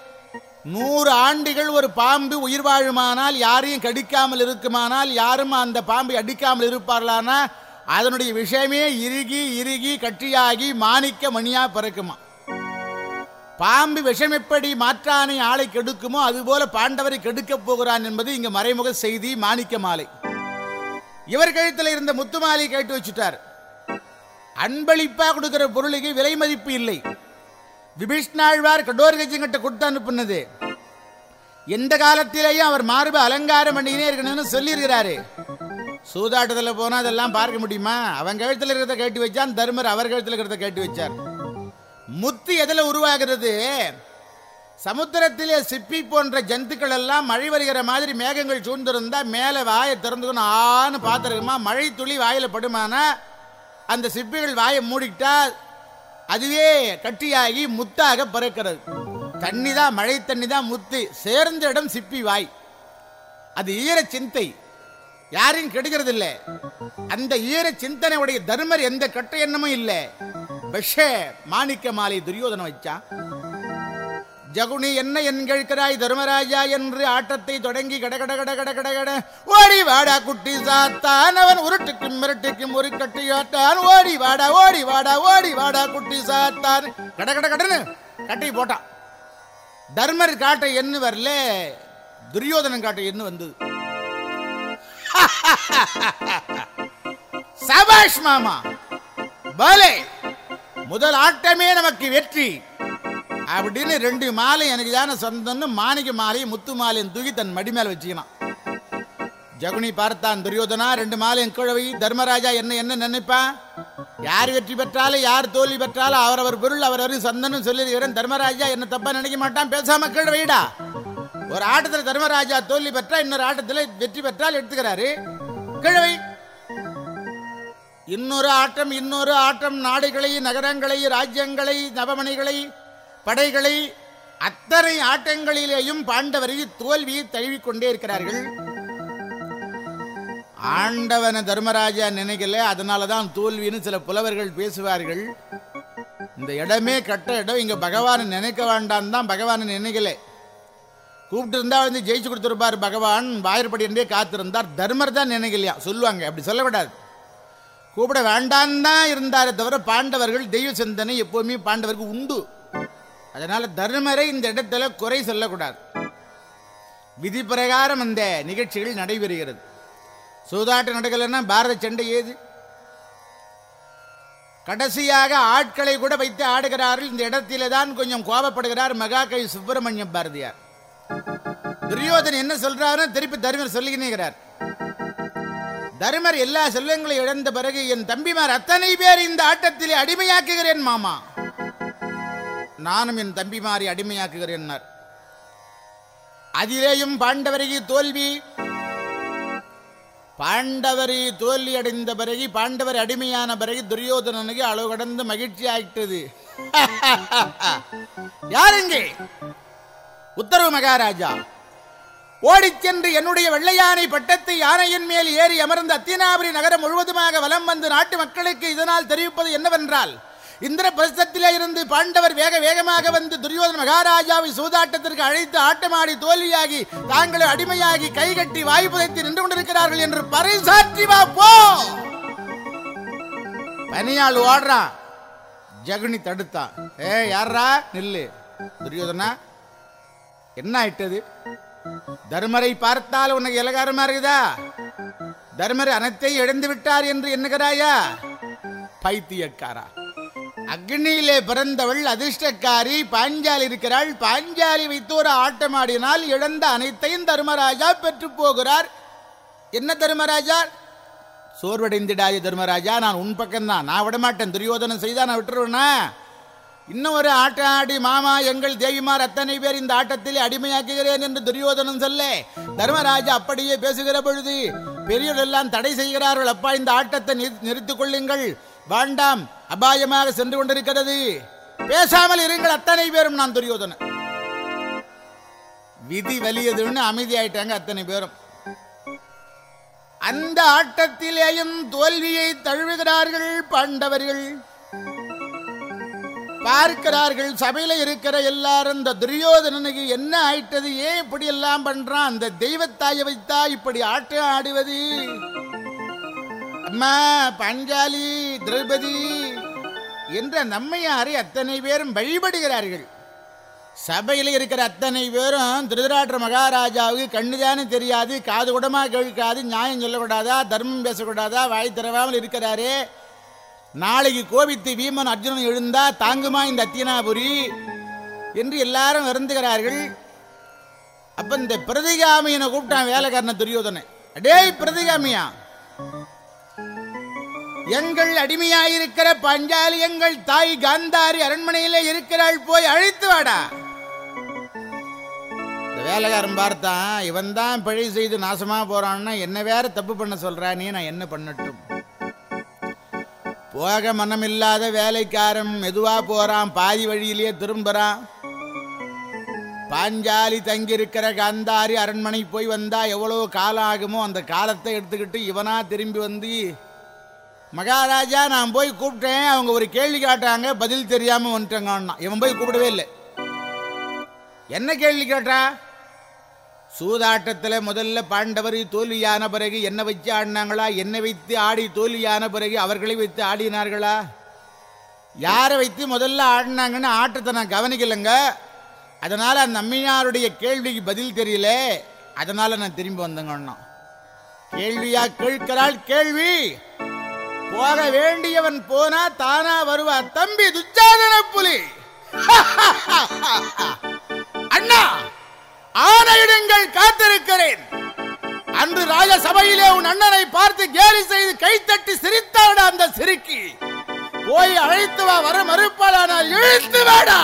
நூறு ஆண்டுகள் ஒரு பாம்பு உயிர் வாழுமானால் யாரையும் கடிக்காமல் இருக்குமானால் யாரும் அந்த பாம்பை அடிக்காமல் இருப்பார்களானா? அதனுடைய விஷயமே இறுகி இறுகி கட்டியாகி மாணிக்க மணியா பிறக்குமா? பாம்பு விஷம் எப்படி மாற்றானை ஆளை கெடுக்குமோ அதுபோல பாண்டவரை கெடுக்கப் போகிறான் என்பது இங்க மறைமுக செய்தி மாணிக்க மாலை. இவர் கழுத்தில் இருந்த முத்து மாலை கேட்டு வச்சுட்டார். அன்பளிப்பா கொடுக்கிற பொருளுக்கு விலை மதிப்பு இல்லை. விபீஷ்ணாழ்வார் கடோர் கட்சிங்கிட்ட கொடுத்து அனுப்புனது. எந்த காலத்திலேயும் அவர் மார்பு அலங்காரம் பண்ணினே இருக்கணும்னு சொல்லியிருக்கிறாரு. சூதாட்டத்தில் போனால் அதெல்லாம் பார்க்க முடியுமா? அவன் கழுத்தில் இருக்கிறத கேட்டு வச்சான் தர்மர் அவர் கழுத்தில் இருக்கிறத கேட்டு வச்சார். முத்து எதில் உருவாகிறது? சமுத்திரத்திலே சிப்பி போன்ற ஜந்துக்கள் எல்லாம் மழை வருகிற மாதிரி மேகங்கள் சூழ்ந்திருந்தா மேலே வாயை திறந்துக்கணும். ஆன்னு பார்த்துருக்குமா? மழை துளி வாயில் படுமானா? அந்த சிப்பிகள் வாயை மூடிக்கிட்டா அதுவே கட்டியாகி முத்தாக பிறக்கிறது. தண்ணி தான் மழை தண்ணி தான் முத்து. சேர்ந்த இடம் சிப்பி வாய். அது ஈர சிந்தை யாரையும் கெடுக்கிறது இல்ல அந்த ஈர சிந்தனை உடைய தர்மர் எந்த கட்ட எண்ணமும் இல்ல. பஷே மாணிக்க மாலை துரியோதனம் வச்சான். ஜகுனி என்ன என் கேட்கிறாய் தர்மராஜா என்று ஆட்டத்தை தொடங்கி கட கட கட கட கட கட ஓடி வாடா குட்டி சாத்தான். அவன் உருட்டுக்கும் மிரட்டுக்கும் ஒரு கட்டியாட்டான். ஓடி வாடா ஓடி வாடா ஓடி வாடா குட்டி சாத்தான். கட கட கடன்னு கட்டி போட்டான். தர்மர் காட்ட என்ன வரல துரியோதனன் காட்ட என்ன வந்தது. சபாஷ் மாமா பலே முதல் ஆட்டமே நமக்கு வெற்றி. அப்படின்னு ரெண்டு மாலை எனக்கு தானே சொந்தம்னு மாணிக்க மாலையும் முத்து மாலையும் தூக்கி தன் மடி மேல வச்சுக்கணும் ஜகுனி பார்த்தான் துரியோதனா ரெண்டு மாலையும் கிழவி தர்மராஜா என்ன என்ன நினைப்பான் யார் வெற்றி பெற்றாலும் யார் தோல்வி பெற்றாலும் அவரவர் பொருள் அவரவர் சொந்தம்னு சொல்லியிருக்கிறேன். தர்மராஜா என்ன தப்பா நினைக்க மாட்டான்? பேசாம கிழவையிடா. ஒரு ஆட்டத்தில் தர்மராஜா தோல்வி பெற்றால் இன்னொரு ஆட்டத்தில் வெற்றி பெற்றால் எடுத்துக்கிறாரு. கிழவை இன்னொரு ஆட்டம் இன்னொரு ஆட்டம். நாடுகளை நகரங்களை ராஜ்யங்களை நவமணிகளை படைகளை அத்தனை ஆட்டங்களிலேயும் பாண்டவரை தோல்வியை தழுவிக்கொண்டே இருக்கிறார்கள். ஆண்டவன தர்மராஜா நினைக்கல அதனால தான் தோல்வின்னு சில புலவர்கள் பேசுவார்கள். இந்த இடமே கட்ட இடம் இங்க பகவானை நினைக்க வேண்டாம் தான் பகவானை நினைக்கல. கூப்பிட்டு இருந்தா வந்து ஜெயிச்சு கொடுத்துருப்பார் பகவான். வாயிற்படி என்றே காத்திருந்தார். தர்மர் தான் நினைக்கலையா? சொல்லுவாங்க. அப்படி சொல்லக்கூடாது. கூப்பிட வேண்டான் தான் இருந்தாரே தவிர பாண்டவர்கள் தெய்வ சிந்தனை எப்போவுமே பாண்டவருக்கு உண்டு. அதனால தர்மரை இந்த இடத்துல குறை சொல்லக்கூடாது. விதி பிரகாரம் அந்த நிகழ்ச்சிகள் நடைபெறுகிறது. சூதாட்டம் நடக்கலைன்னா பாரத சண்டை ஏது? கடைசியாக ஆட்களை கூட வைத்து ஆடுகிறார்கள். இந்த இடத்திலே தான் கொஞ்சம் கோபப்படுகிறார் மகாகவி சுப்பிரமணியம் பாரதியார். துரியோதன் என்ன சொல்றாரோ திருப்பி தருமர் சொல்லிக்கினேங்கிறார். தருமர் எல்லா செல்வங்களையும் இழந்த பிறகு என் தம்பிமார் அத்தனை பேர் இந்த ஆட்டத்தில் அடிமையாக்குகிறேன் மாமா. நானும் என் தம்பிமாரை அடிமையாக்குகிறேன் அதிலேயும் பாண்டவருக்கு தோல்வி பாண்டவரை தோல்வி அடைந்த பிறகு பாண்டவர் அடிமையான பிறகு துரியோதனனுக்கு அளவு கடந்து மகிழ்ச்சி ஆயிட்டது. யாருங்க உத்தரவு மகாராஜா. ஓடிச் சென்று என்னுடைய வெள்ளையானை பட்டத்தை யானையின் மேல் ஏறி அமர்ந்த அத்தியனாபுரி நகரம் முழுவதுமாக வலம் வந்து நாட்டு மக்களுக்கு இதனால் தெரிவிப்பது என்னவென்றால் இந்திரபிரஸ்தத்திலே இருந்து பாண்டவர் வேக வேகமாக வந்து துரியோதன மகாராஜாவை சூதாட்டத்திற்கு அழைத்து ஆட்டமாடி தோல்வியாகி தாங்களே அடிமையாகி கைகட்டி வாய் புதைத்து நின்று கொண்டிருக்கிறார்கள் என்று பறைசாற்றி வாப்போ போ! பனியாள் ஓடுறான். ஜகுனி தடுத்தான். ஏ யாரா நில்லு. துரியோதனா என்ன ஆயிட்டது தர்மரை பார்த்தால் உனக்கு இலகாரமா இருக்குதா? தர்மர் அனைத்தையும் இழந்து விட்டார் என்று எண்ணுகிறாயா? பைத்தியக்காரா. அக்னியிலே பிறந்தவள் அதிர்ஷ்டக்காரி பாஞ்சாலி இருக்கிறாள். பாஞ்சாலி வைத்து ஒரு ஆட்டமாடினால் இழந்த அனைத்தையும் தர்மராஜா பெற்று போகிறார். என்ன தர்மராஜா? சோர்வடைந்திடாய தர்மராஜா நான் உன் பக்கம்தான். நான் விடமாட்டேன். துரியோதனம் செய்தா நான் விட்டுருவேனா? இன்னும் ஒரு ஆட்டம் ஆடி மாமா எங்கள் தேவிமார் அத்தனை பேர் இந்த ஆட்டத்தில் அடிமையாக்குகிறேன் என்று துரியோதனன் சொல்ல தர்மராஜா அப்படியே பேசுகிற பொழுது பெரியவர்கள் எல்லாம் தடை செய்கிறார்கள். அப்பா இந்த ஆட்டத்தை நிறுத்திக் கொள்ளுங்கள். வேண்டாம். அபாயமாக சென்று கொண்டிருக்கிறது. பேசாமல் இருங்கள். அத்தனை பேரும் நான் துரியோதனன். விதி வலியதுன்னு அமைதியாயிட்டாங்க அத்தனை பேரும். அந்த ஆட்டத்திலேயும் தோல்வியை தழுவுகிறார்கள் பாண்டவர்கள். பார்க்கிறார்கள் சபையில இருக்கிற எல்லாரும் இந்த துரியோதனனுக்கு என்ன ஆயிட்டது ஏன் இப்படி எல்லாம் பண்றான் அந்த தெய்வத்தாய வைத்தா இப்படி ஆட்டம் ஆடுவது? அம்மா பஞ்சாலி திரௌபதி என்ற நம்மையாரை அத்தனை பேரும் வழிபடுகிறார்கள்? சபையில் இருக்கிற அத்தனை பேரும் திருதராஷ்டிர மகாராஜாவுக்கு கண்ணுதானே தெரியாது காது கூடமா கேட்காது நியாயம் சொல்லக்கூடாதா தர்மம் பேசக்கூடாதா வாய் திறவாமல் இருக்கிறாரே? நாளைக்கு கோபித்து வீமன் அர்ஜுனன் எழுந்தா தாங்குமா இந்த அத்தியனாபுரி? என்று எல்லாரும் வருந்துகிறார்கள். அப்ப இந்த பிரதிகாமியனை கூப்பிட்டான் வேலைக்காரன துரியோதனை அடேய் பிரதிகாமியா! எங்கள் அடிமையாயிருக்கிற பஞ்சாலி எங்கள் தாய் காந்தாரி அரண்மனையிலே இருக்கிறாள் போய் அழைத்து வாடா! வேலைக்காரன் பார்த்தான் இவன் தான் பிழை செய்து நாசமா போறான்னா என்ன வேற தப்பு பண்ண சொல்றானே நான் என்ன பண்ணட்டும்? போக மனமில்லாத வேலைக்காரன் மெதுவா போறான் பாதி வழியிலேயே திரும்புறான். பாஞ்சாலி தங்கியிருக்கிற காந்தாரி அரண்மனை போய் வந்தா எவ்வளவு காலம் ஆகுமோ அந்த காலத்தை எடுத்துக்கிட்டு இவனா திரும்பி வந்து மகாராஜா நான் போய் கூப்பிட்டேன். அவங்க ஒரு கேள்வி கேட்டாங்க பதில் தெரியாம வந்துட்டேங்கன்னா இவன் போய் கூப்பிடவே இல்லை. என்ன கேள்வி கேட்டா சூதாட்டத்தில் முதல்ல பாண்டவர் தோல்வியான பிறகு என்ன வச்சு ஆடினாங்களா? என்னை வைத்து ஆடி தோல்வியான பிறகு அவர்களை வைத்து ஆடினார்களா? யாரை வைத்து முதல்ல ஆடினாங்கன்னு ஆட்டத்தை நான் கவனிக்கலைங்க. அதனால் அந்த அம்மையாருடைய கேள்விக்கு பதில் தெரியல. அதனால நான் திரும்பி வந்தேங்க அண்ணா கேள்வியா கேட்கிறாள் கேள்வி. போக வேண்டியவன் போனா தானா வருவா தம்பி துச்சாதன புலி. அண்ணா! காத்திருக்கிறேன். அன்று ராஜசபையிலே உன் அண்ணனை பார்த்து கேலி செய்து கைத்தட்டி சிரித்தாட அந்த சிரிக்கி. போய் அழைத்து வா வர மறுப்பாளானால் இழுத்து வாடா.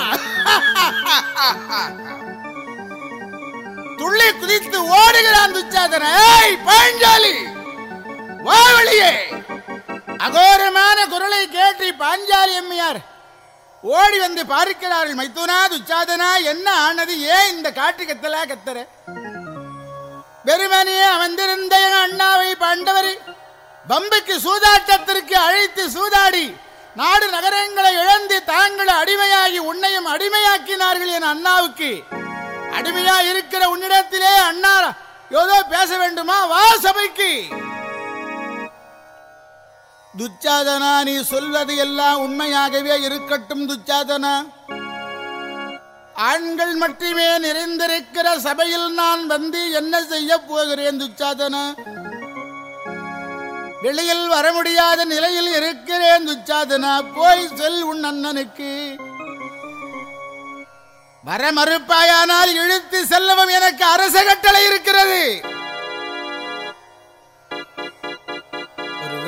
துள்ளி குதித்து ஓடுகிறான் துச்சாதன. ஏய் பாஞ்சாலி வா வெளியே அகோரமான குரலை கேட்டு பாஞ்சாலி அம்மையார் ஓடி வந்து பார்க்கிறார்கள் மைத்துனா துச்சாதனா என்ன ஆனது? ஏன் இந்த காட்டு கத்தலா கத்தர வெறுமனையே அமர்ந்திருந்த அண்ணாவை பாண்டவர் பம்புக்கு சூதாட்டத்திற்கு அழைத்து சூதாடி நாடு நகரங்களை இழந்து தாங்கள் அடிமையாகி உன்னையும் அடிமையாக்கினார்கள் என் அண்ணாவுக்கு. அடிமையா இருக்கிற உன்னிடத்திலே அண்ணா ஏதோ பேச வேண்டுமா? வா சபைக்கு. துச்சாதனா நீ சொல்வது எல்லாம் உண்மையாகவே இருக்கட்டும் துச்சாதனா. ஆண்கள் மட்டுமே நிறைந்திருக்கிற சபையில் நான் வந்து என்ன செய்ய போகிறேன் துச்சாதனா? வெளியில் வர முடியாத நிலையில் இருக்கிறேன் துச்சாதனா. போய் சொல் உன் அண்ணனுக்கு. வர மறுப்பாயானால் இழுத்து செல்லவும் எனக்கு அரச கட்டளை இருக்கிறது.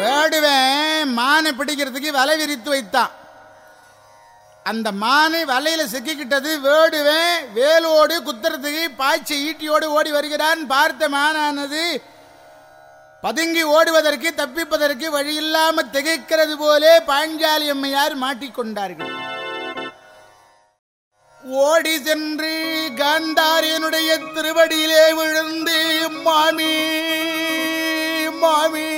வேடுவன் மானை பிடிக்கிறதுக்கு வலை விரித்து வைத்தான். அந்த மானை வலையில சிக்கிக்கிட்டது வேடுவன். வேலோடு குத்துறதுக்கு பாய்ச்சி ஈட்டியோடு ஓடி வருகிறான். பார்த்த மானானது பதுங்கி ஓடுவதற்கு தப்பிப்பதற்கு வழி இல்லாம திகைக்கிறது போலே பாஞ்சாலி அம்மையார் மாட்டிக்கொண்டார்கள். ஓடி சென்று காந்தாரியனுடைய திருவடியிலே விழுந்து மாமி மாமி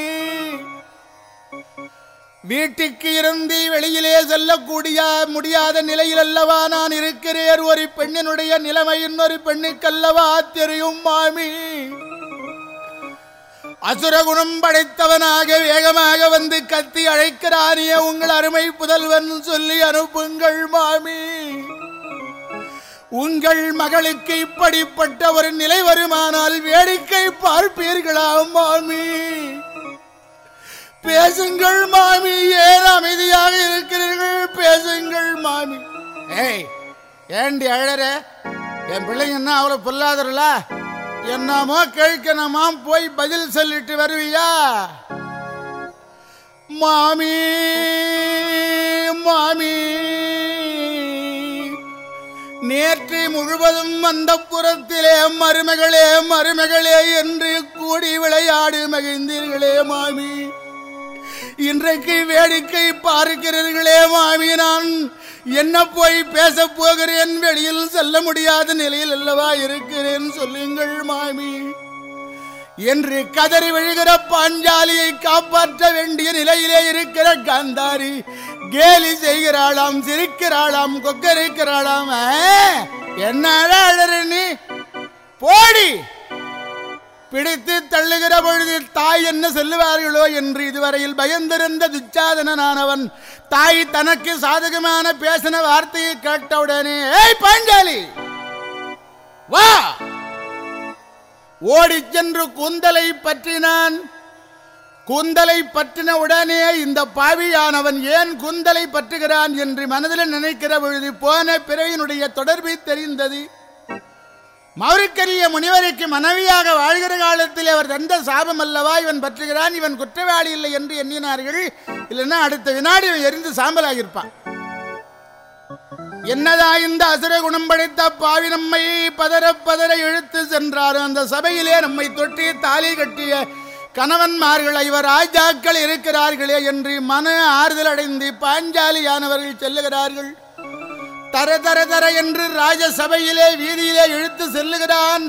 வீட்டுக்கு இருந்து வெளியிலே செல்லக்கூடிய முடியாத நிலையில் அல்லவா நான் இருக்கிறேன். ஒரு பெண்ணினுடைய நிலைமை இன்னொரு பெண்ணுக்கல்லவா தெரியும் மாமி. அசுரகுணம் படைத்தவனாக வேகமாக வந்து கத்தி அழைக்கிறானே உங்கள் அருமை புதல்வன் சொல்லி அனுப்புங்கள் மாமி. உங்கள் மகளுக்கு இப்படிப்பட்ட ஒரு நிலை வருமானால் வேடிக்கை பார்ப்பீர்களா மாமி? பேசுங்கள் மாமி ஏன் அமைதியாக இருக்கிறீர்கள்? பேசுங்கள் மாமி. ஏய் ஏண்டி அழற? என் பிள்ளைங்க என்ன அவ்வளவு பொல்லாதரல என்னமோ கேட்கணுமா போய் பதில் சொல்லிட்டு வருவியா? மாமி மாமி. நேற்று முழுவதும் அந்த புறத்திலே மருமகளே மருமகளே என்று கூடி விளையாடு மகிழ்ந்தீர்களே மாமி. இன்றைக்கு வேடிக்கை பார்க்கிறீர்களே மாமி நான் என்ன போய் பேச போகிறேன்? வெளியில் செல்ல முடியாத நிலையில் அல்லவா இருக்கிறேன்? சொல்லுங்கள் மாமி. என்று கதறி விழுகிற பாஞ்சாலியை காப்பாற்ற வேண்டிய நிலையிலே இருக்கிற காந்தாரி கேலி செய்கிறாளாம் சிரிக்கிறாளாம் கொக்கரிக்கிறாளாம். ஆ? என்ன அழற நீ? போடி! பிடித்து தள்ளுகிற பொழுது தாய் என்ன செல்லுவார்களோ என்று இதுவரையில் பயந்திருந்த துச்சாதனானவன் தாய் தனக்கு சாதகமான பேசின வார்த்தையை கேட்டவுடனே ஏய் பாஞ்சாலி! வா! ஓடிச் சென்று கூந்தலை பற்றினான். கூந்தலை பற்றின உடனே இந்த பாவியானவன் ஏன் கூந்தலை பற்றுகிறான் என்று மனதில் நினைக்கிற பொழுது போன பிறவியினுடைய தொடர்பை தெரிந்தது. மௌரிக்கரிய முனிவருக்கு மனைவியாக வாழ்கிற காலத்தில் அவர் தந்த சாபம் அல்லவா? இவன் பற்றுகிறான் இவன் குற்றவாளி இல்லை என்று எண்ணினார்கள். இல்லைன்னா அடுத்த வினாடி இவன் எரிந்து சாம்பலாகியிருப்பான். என்னதா இந்த அசுர குணம் படைத்த பாவி நம்மை பதற பதற இழுத்து சென்றார்? அந்த சபையிலே நம்மை தொற்றி தாலி கட்டிய கணவன்மார்கள் இவர் ராஜாக்கள் இருக்கிறார்களே என்று மன ஆறுதல் அடைந்து பாஞ்சாலியானவர்கள் செல்லுகிறார்கள். தர தர தர என்று ராஜசபையிலே வீதியிலே இழுத்து செல்லுகிறான்.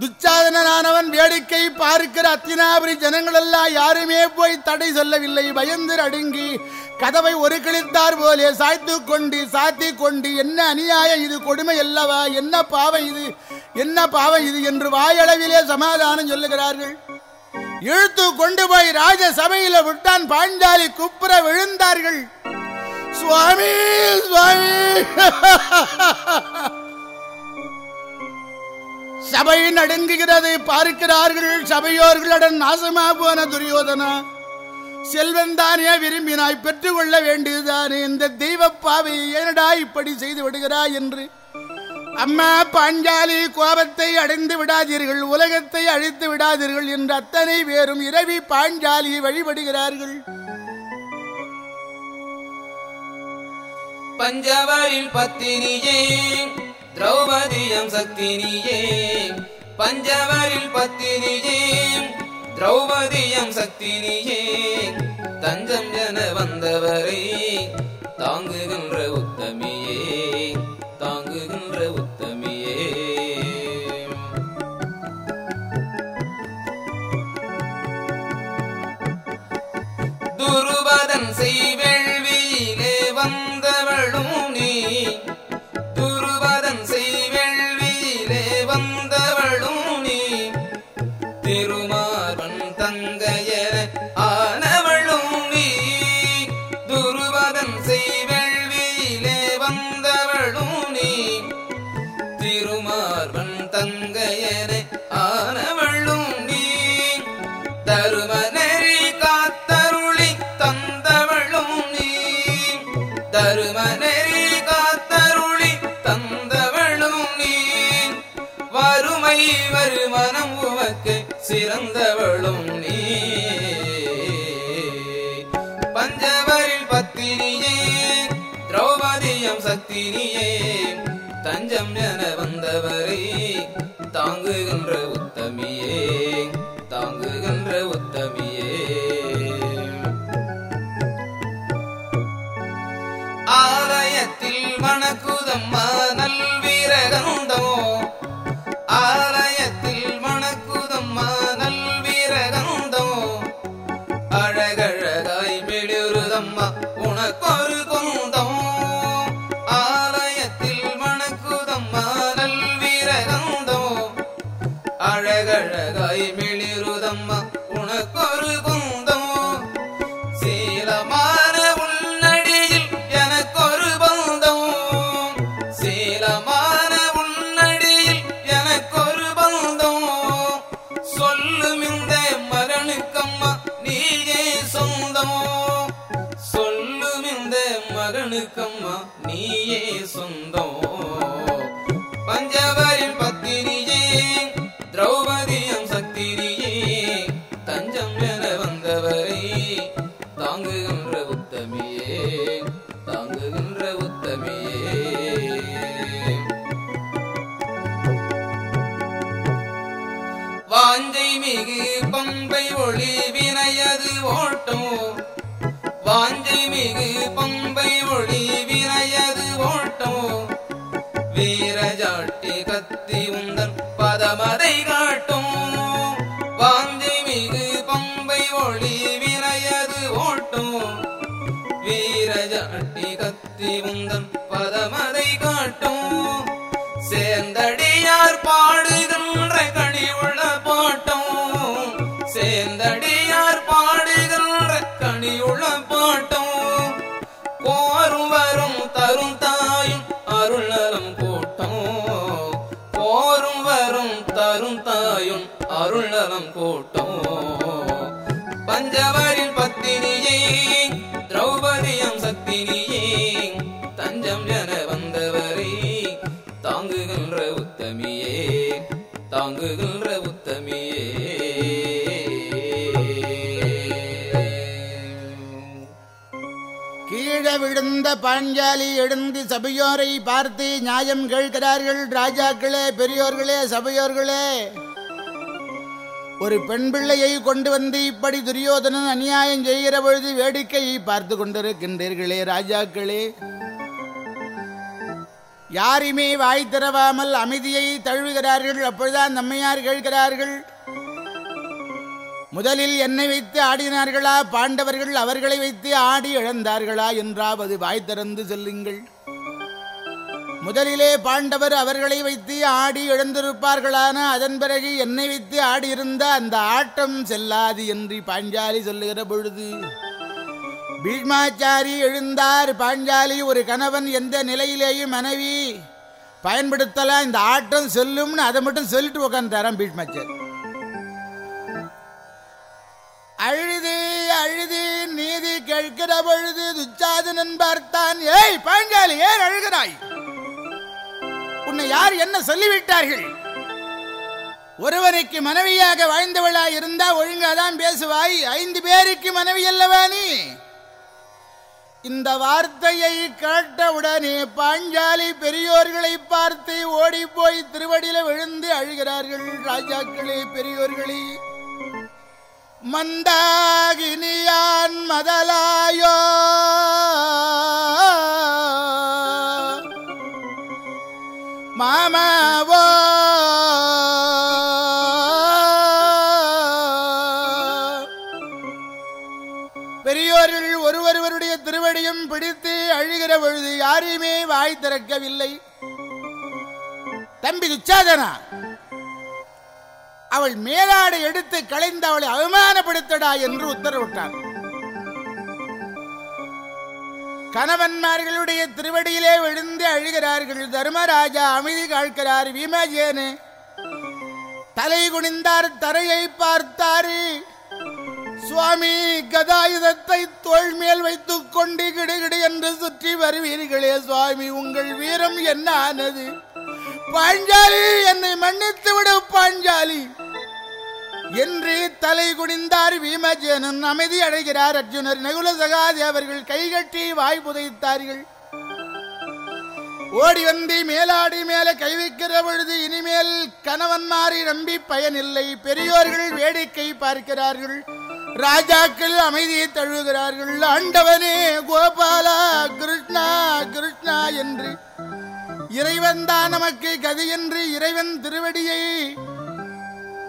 துச்சாதனனானவன் வேடிக்கை பார்க்கிற அத்தினாபுரி ஜனங்களெல்லாம் யாருமே போய் தடை சொல்லவில்லை. பயந்து அடுங்கி கதவை ஒரு கிழித்தார் போலே சாய்த்து கொண்டு சாத்தி கொண்டு என்ன அநியாயம் இது? கொடுமை அல்லவா? என்ன பாவம் இது? என்ன பாவம் இது? என்று வாயளவிலே சமாதானம் சொல்லுகிறார்கள். இழுத்து கொண்டு போய் ராஜசபையில விட்டான். பாஞ்சாலி குப்புற விழுந்தார்கள். சுவாமி சுவாமி. சபை நடுங்குகிறது பார்க்கிறார்கள் சபையோர்களுடன் நாசமா போன துரியோதனா. செல்வன் தானே விரும்பினாய் பெற்றுக்கொள்ள வேண்டியதுதானே. இந்த தெய்வ பாவை ஏனடா இப்படி செய்து விடுகிறாய் என்று? அம்மா பாஞ்சாலி கோபத்தை அடைந்து விடாதீர்கள் உலகத்தை அழித்து விடாதீர்கள் என்று அத்தனை பேரும் இரவி பாஞ்சாலியை வழிபடுகிறார்கள். பஞ்சவரில் பத்தினியே திரௌபதியம் சக்தினியே. பஞ்சவரில் பத்தினியே திரௌபதியம் சக்தினியே. தஞ்சம் என வந்தவரை தாங்குகின்ற உத்தமியே தாங்குகின்ற உத்தமியே. துருபதன் செய்வேன் yeah, yeah. தாங்குகின்ற உத்தமியே தாங்குகின்ற உத்தமி பதமதை காட்டும். வாஞ்சி மிகு பம்பை ஒளி விரையது ஓட்டும். வீரஜாட்டி கத்தி உந்தன் பதமதை காட்டும். சேர்ந்தடியார் பாடுகின்ற அருளலம் கூட்டம் பஞ்சவரில் பத்தினியே திரௌபதியம் சத்தினியே தஞ்சம் என வந்தவரே தாங்குகின்ற உத்தமியே தாங்குகின்ற உத்தமியே. கீழே விழுந்த பாஞ்சாலி எழுந்து சபையோரை பார்த்து நியாயம் கேட்கிறார்கள். ராஜாக்களே பெரியோர்களே சபையோர்களே. ஒரு பெண் பிள்ளையை கொண்டு வந்து இப்படி துரியோதனன் அநியாயம் செய்கிற பொழுது வேடிக்கையை பார்த்து கொண்டிருக்கின்றீர்களே ராஜாக்களே. யாருமே வாய் திறவாமல் அமைதியை தழுவுகிறார்கள். அப்பொழுதுதான் நம்மையார் கேட்கிறார்கள் முதலில் என்னை வைத்து ஆடினார்களா? பாண்டவர்கள் அவர்களை வைத்து ஆடி இழந்தார்களா என்றாவது வாய் திறந்து சொல்லுங்கள். முதலிலே பாண்டவர் அவர்களை வைத்து ஆடி எழுந்திருப்பார்களான அதன் பிறகு என்னை வைத்து ஆடியிருந்த அந்த ஆட்டம் செல்லாது என்று பாஞ்சாலி சொல்லுகிற பொழுது பீஷ்மாச்சாரி எழுந்தார் பாஞ்சாலி ஒரு கணவன் எந்த நிலையிலேயும் மனைவி பயன்படுத்தலாம் இந்த ஆட்டம் சொல்லும்னு அதை மட்டும் சொல்லிட்டு உட்காந்துட்டாராம் பீஷ்மாச்சாரி. அழுது அழுது நீதி கேட்கிற பொழுது துச்சாதனன் பார்த்தான் ஏய் பாஞ்சாலி ஏன் அழுகிறாய்? உன்னை யார் என்ன சொல்லிவிட்டார்கள்? ஒருவனுக்கு மனைவியாக வாழ்ந்தவளா இருந்தா ஒழுங்காதான் பேசுவாய். ஐந்து பேருக்கு மனைவி அல்லவா நீ? இந்த வார்த்தையை கேட்டவுடனே பாஞ்சாலி பெரியோர்களை பார்த்து ஓடிப்போய் திருவடியில விழுந்து அழுகிறார்கள் ராஜாக்களே பெரியோர்களே. மந்தாகினியான் மதலாயோ மாமாவோ பெரியோர்கள் ஒருவருவருடைய திருவடியும் பிடித்து அழுகிற பொழுது யாரையுமே வாய் திறக்கவில்லை. தம்பி துச்சாதனா? அவள் மேலாடை எடுத்து களைந்து அவளை அவமானப்படுத்தடா என்று உத்தரவிட்டான். கணவன்மார்களுடைய திருவடியிலே விழுந்து அழுகிறார்கள். தர்மராஜா அமைதி காழ்கிறார் வீமஜேனு தலை குனிந்தார் தரையை பார்த்தாரு. சுவாமி கதாயுதத்தை தோல் மேல் வைத்துக் கொண்டு கிடுகிடு என்று சுற்றி வருவீர்களே சுவாமி உங்கள் வீரம் என்ன ஆனது? பாஞ்சாலி என்னை மன்னித்து விடு பாஞ்சாலி. என்று தலை குனிந்தார் பீமஜேனன் அமைதி அடைகிறார் அர்ஜுனர். நகுல சகாதேவர்கள் கைகட்டி வாய் புதைத்தார்கள். ஓடி வந்து மேலாடி மேலே கை வைக்கிற பொழுது இனிமேல் கணவன்மாரி நம்பி பயனில்லை. பெரியோர்கள் வேடிக்கை பார்க்கிறார்கள். ராஜாக்கள் அமைதியை தழுவுகிறார்கள். ஆண்டவனே கோபாலா கிருஷ்ணா கிருஷ்ணா என்று. இறைவன் தான் நமக்கு கதி என்று இறைவன் திருவடியை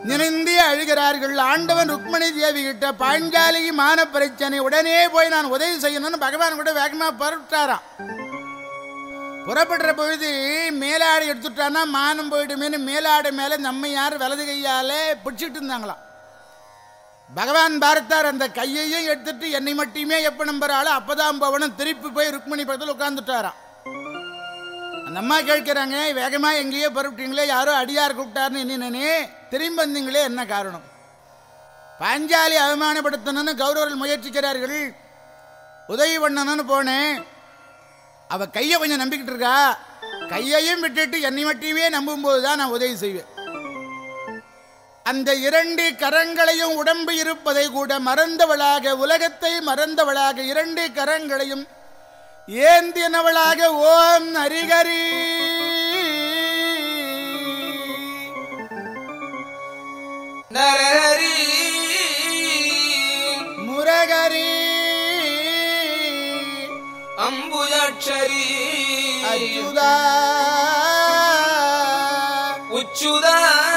நினைந்து அழுகிறார்கள். ஆண்டவன் ருக்மணி தேவி கிட்ட பாஞ்சாலி மான பிரச்சனை உடனே போய் நான் உதவி செய்யணும்னு பகவான் கூட வேகமா புறப்பட்டாராம் புறப்படுற பொழுது மேலாடை எடுத்துட்டானா மானம் போயிடுமேனு மேலாடை மேல நம்ம யார் வலது கையாலே பிடிச்சிட்டு இருந்தாங்களாம். பகவான் பார்த்தார் அந்த கையையும் எடுத்துட்டு என்னை மட்டுமே எப்ப நம்புறாளோ அப்பதான் போவனும் திருப்பி போய் ருக்மணி பக்கத்தில் உட்கார்ந்துட்டாராம் அந்த அம்மா கேட்கிறாங்க வேகமா எங்கேயோ புறப்பட்டீங்களே யாரோ அடியார் கூப்பிட்டாருன்னு என்னனே திரும்பி வந்தீங்களே என்ன காரணம்? பாஞ்சாலி அவமானப்படுத்தணும்னு கௌரவர்கள் முயற்சிக்கிறார்கள். உதவி பண்ணணும்னு போனேன். அவ கையை கொஞ்சம் நம்பிக்கிட்டு இருக்கா. கையையும் விட்டுட்டு என்னை மட்டுமே நம்பும் போதுதான் நான் உதவி செய்வேன். அந்த இரண்டு கரங்களையும் உடம்பு இருப்பதை கூட மறந்தவளாக உலகத்தை மறந்தவளாக இரண்டு கரங்களையும் ஏந்தினவளாக ஓம் ஹரிகரி நரஹரி. முரகரி. அம்புஜாட்சரி அச்சுதா. உச்சுதா.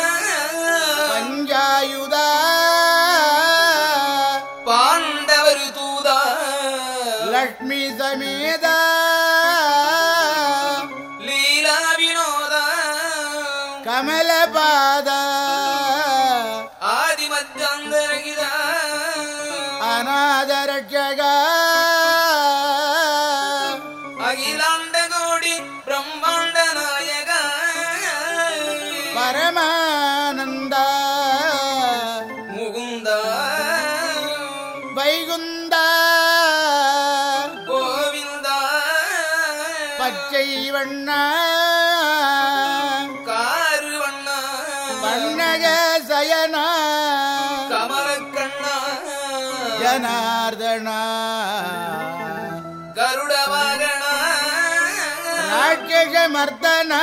ஜனார்தனா கருட வாகனா ராட்சச மர்தனா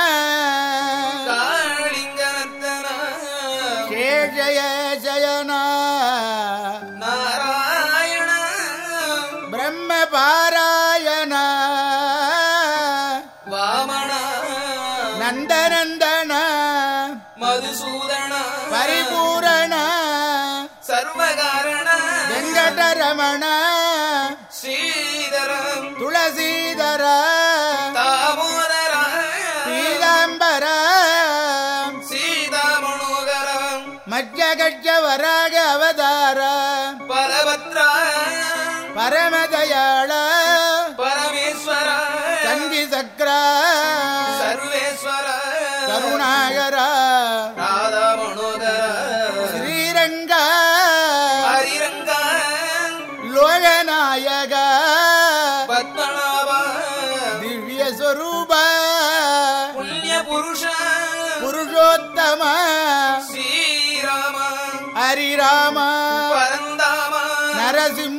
காளிங்கனத்தனா. சேஷய சயனா. நாராயண. பிரம்ம பாராயணா. வாமனா. நந்தநந்தனா. மதுசூதனா. வெங்கடரமண ஸ்ரீதரம் துளசீதர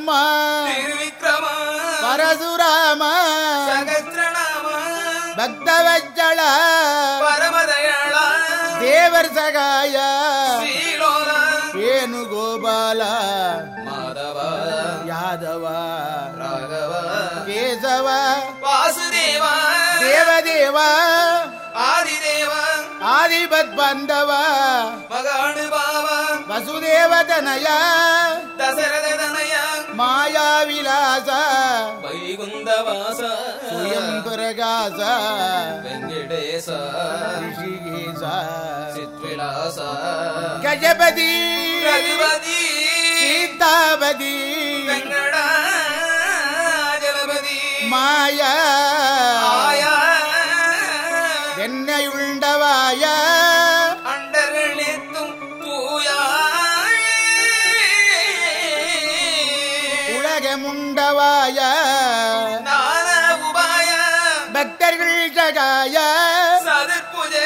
బ్రహ్మ త్రివిక్రమ పరశురామ సహస్రనామ భక్తవజ్జళ పరమదయాళ దేవర్ సగాయ వేణుగోపాల మాధవ యాదవ రాఘవ కేశవ వాసుదేవ దేవదేవా ஆதிபத் பந்தவ மகானுபாவ வசுதேவதனய தசரத தனய மாயா விலாச வைகுந்தவாச சுயம் பிரகாச வெங்கடேச ரிஷிகேச சித்விலாச கஜபதி ரகுபதி சீதாபதி வெங்கடாஜலபதி மாயா நான உபாய பக்தர்கள் சகாய. சதுர்புஜே.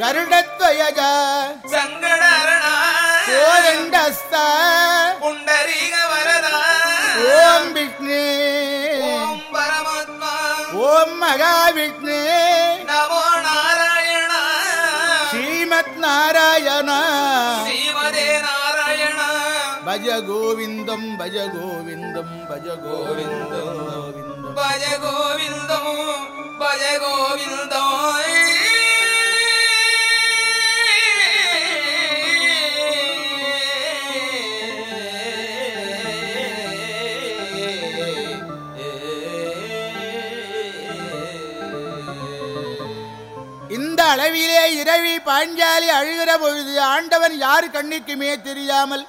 கருடத்வயஜ. சங்கடரணா. கோதண்டஸ்த புண்டரீக வரதா ஓம் விஷ்ணு. ஓம் பரமாத்மா. ஓம் மகாவிஷ்ணு. நமோ நாராயண. ஸ்ரீமத் நாராயண. ஸ்ரீமதே நாராயண. பஜ கோவிந்தம் பஜ கோவிந்தம் பஜ கோவிந்தம் கோவிந்தம் பஜ கோவிந்தம் பஜ கோவிந்தம் இந்த அளவிலே இரவி பாஞ்சாலி அழுகிற பொழுது ஆண்டவன் யார் கண்ணுக்குமே தெரியாமல்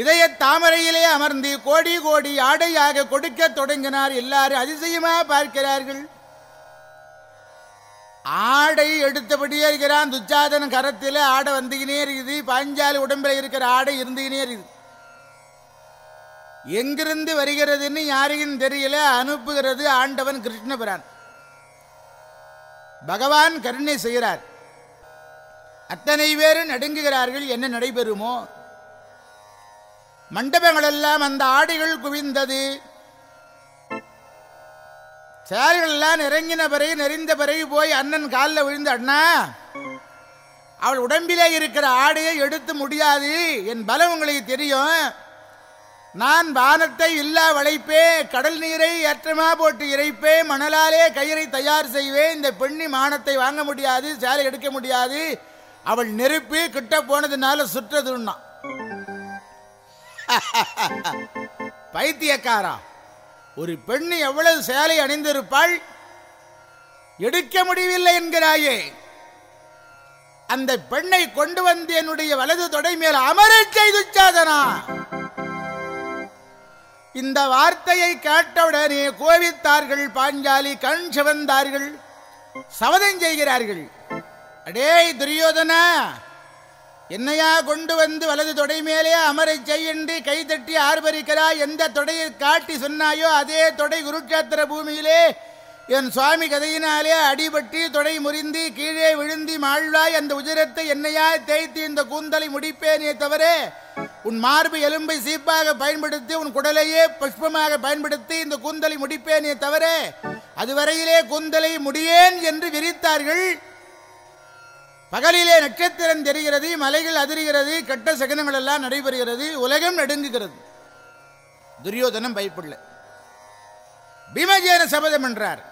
இதய தாமரையிலே அமர்ந்து கோடி கோடி ஆடையாக கொடுக்க தொடங்கினார். எல்லாரும் அதிசயமா பார்க்கிறார்கள். ஆடை எடுத்தபடியே இருக்கிறான். துச்சாதன கரத்தில் ஆடை வந்துகினே இருக்குது பாஞ்சாலி உடம்பில் இருக்கிற ஆடை இருந்துகினே இருக்குது எங்கிருந்து வருகிறதுன்னு யாரையும் தெரியல. அனுப்புகிறது ஆண்டவன் கிருஷ்ணபிரான். பகவான் கருணை செய்கிறார். அத்தனை பேரும் நடுங்குகிறார்கள். என்ன நடைபெறுமோ? மண்டபங்களெல்லாம் அந்த ஆடைகள் குவிந்தது. சேர்கள் எல்லாம் நெருங்கின பிறகு நெறிந்த பிறகு போய் அண்ணன் காலில் விழுந்த அண்ணா அவள் உடம்பிலே இருக்கிற ஆடையை எடுத்து முடியாது. என் பலம் உங்களுக்கு தெரியும். நான் வானத்தை இல்லா வளைப்பே கடல் நீரை ஏற்றமா போட்டு இறைப்பே மணலாலே கயிறை தயார் செய்வேன் இந்த பெண்ணி மானத்தை வாங்க முடியாது சேலை எடுக்க முடியாது. அவள் நெருப்பு கிட்ட போனதுனால சுற்றதுன்னா. பைத்தியக்காரா. ஒரு பெண் எவ்வளவு சேலை அணிந்திருப்பாள்? எடுக்க முடியவில்லை என்கிறாயே. அந்த பெண்ணை கொண்டு வந்து என்னுடைய வலது தொடை மேல் அமரச் செய்து சாதனா இந்த வார்த்தையை கேட்டவுடனே கோவித்தார்கள் பாஞ்சாலி கண் சிவந்தார்கள் சவதம் செய்கிறார்கள். அடேய் துரியோதனா என்னையா கொண்டு வந்து வலது தொடை மேலே அமரை செய்யின்றி கை தட்டி எந்த தொடையை காட்டி சொன்னாயோ அதே தொடை குருட்சேத்திர பூமியிலே. என் சுவாமி கதையினாலே அடிபட்டி தொடை முறிந்து கீழே விழுந்தி மாழ்வாய். அந்த உஜரத்தை என்னையா தேய்த்து இந்த கூந்தலை முடிப்பேனே தவிர உன் மார்பு எலும்பை சீப்பாக பயன்படுத்தி உன் குடலையே புஷ்பமாக பயன்படுத்தி இந்த கூந்தலை முடிப்பேனே தவிர அதுவரையிலே கூந்தலை முடியேன் என்று விரித்தார்கள். பகலிலே நட்சத்திரம் தெரிகிறது மலைகள் அதிர்கிறது கெட்ட சகனங்கள் எல்லாம் நடைபெறுகிறது உலகம் நடுங்குகிறது. துரியோதனம் பயப்படல. பீமஜேன சபதம் என்றார்.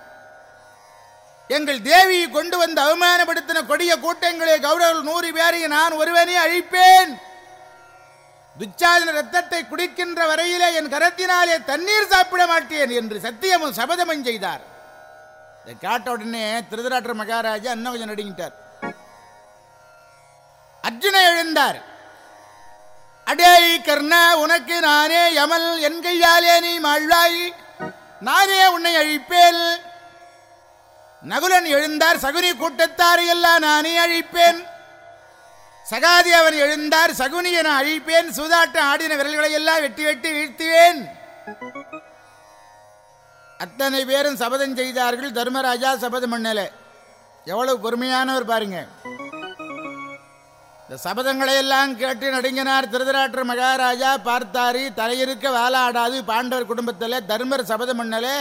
எங்கள் தேவியை கொண்டு வந்து அவமானப்படுத்தின கொடிய கூட்டங்களே கௌரவர்கள் நூறு பேரையும் நான் ஒருவனே அழிப்பேன். துச்சாதன ரத்தத்தை குடிக்கின்ற வரையிலே என் கரத்தினாலே தண்ணீர் சாப்பிட மாட்டேன் என்று சத்தியமும் சபதமும் செய்தார். இதை கேட்ட உடனே திருதராட்டர் மகாராஜா அன்னவஜன் அடிங்கிட்டார். அர்ஜுன எழுந்தார். அடேய் கர்ணா உனக்கு நானே யமல் என் கையாலே நீ மாழ்வாய். நானே உன்னை அழிப்பேன். நகுலன் எழுந்தார் சகுனி கூட்டத்தாரை எல்லாம் நானே அழிப்பேன். சகாதி அவன் எழுந்தார் சகுனி என அழிப்பேன். சூதாட்டம் ஆடின விரல்களை எல்லாம் வெட்டி வெட்டி வீழ்த்துவேன். அத்தனை பேரும் சபதம் செய்தார்கள் தர்மராஜா சபதம் பண்ணல. எவ்வளவு பொறுமையானவர் பாருங்க. இந்த சபதங்களை எல்லாம் கேட்டு நடுங்கினார் திருதராட்டர் மகாராஜா பார்த்தாரி தலையிருக்க வாலாடாது பாண்டவர் குடும்பத்தில் தர்மர் சபதம் பண்ணலே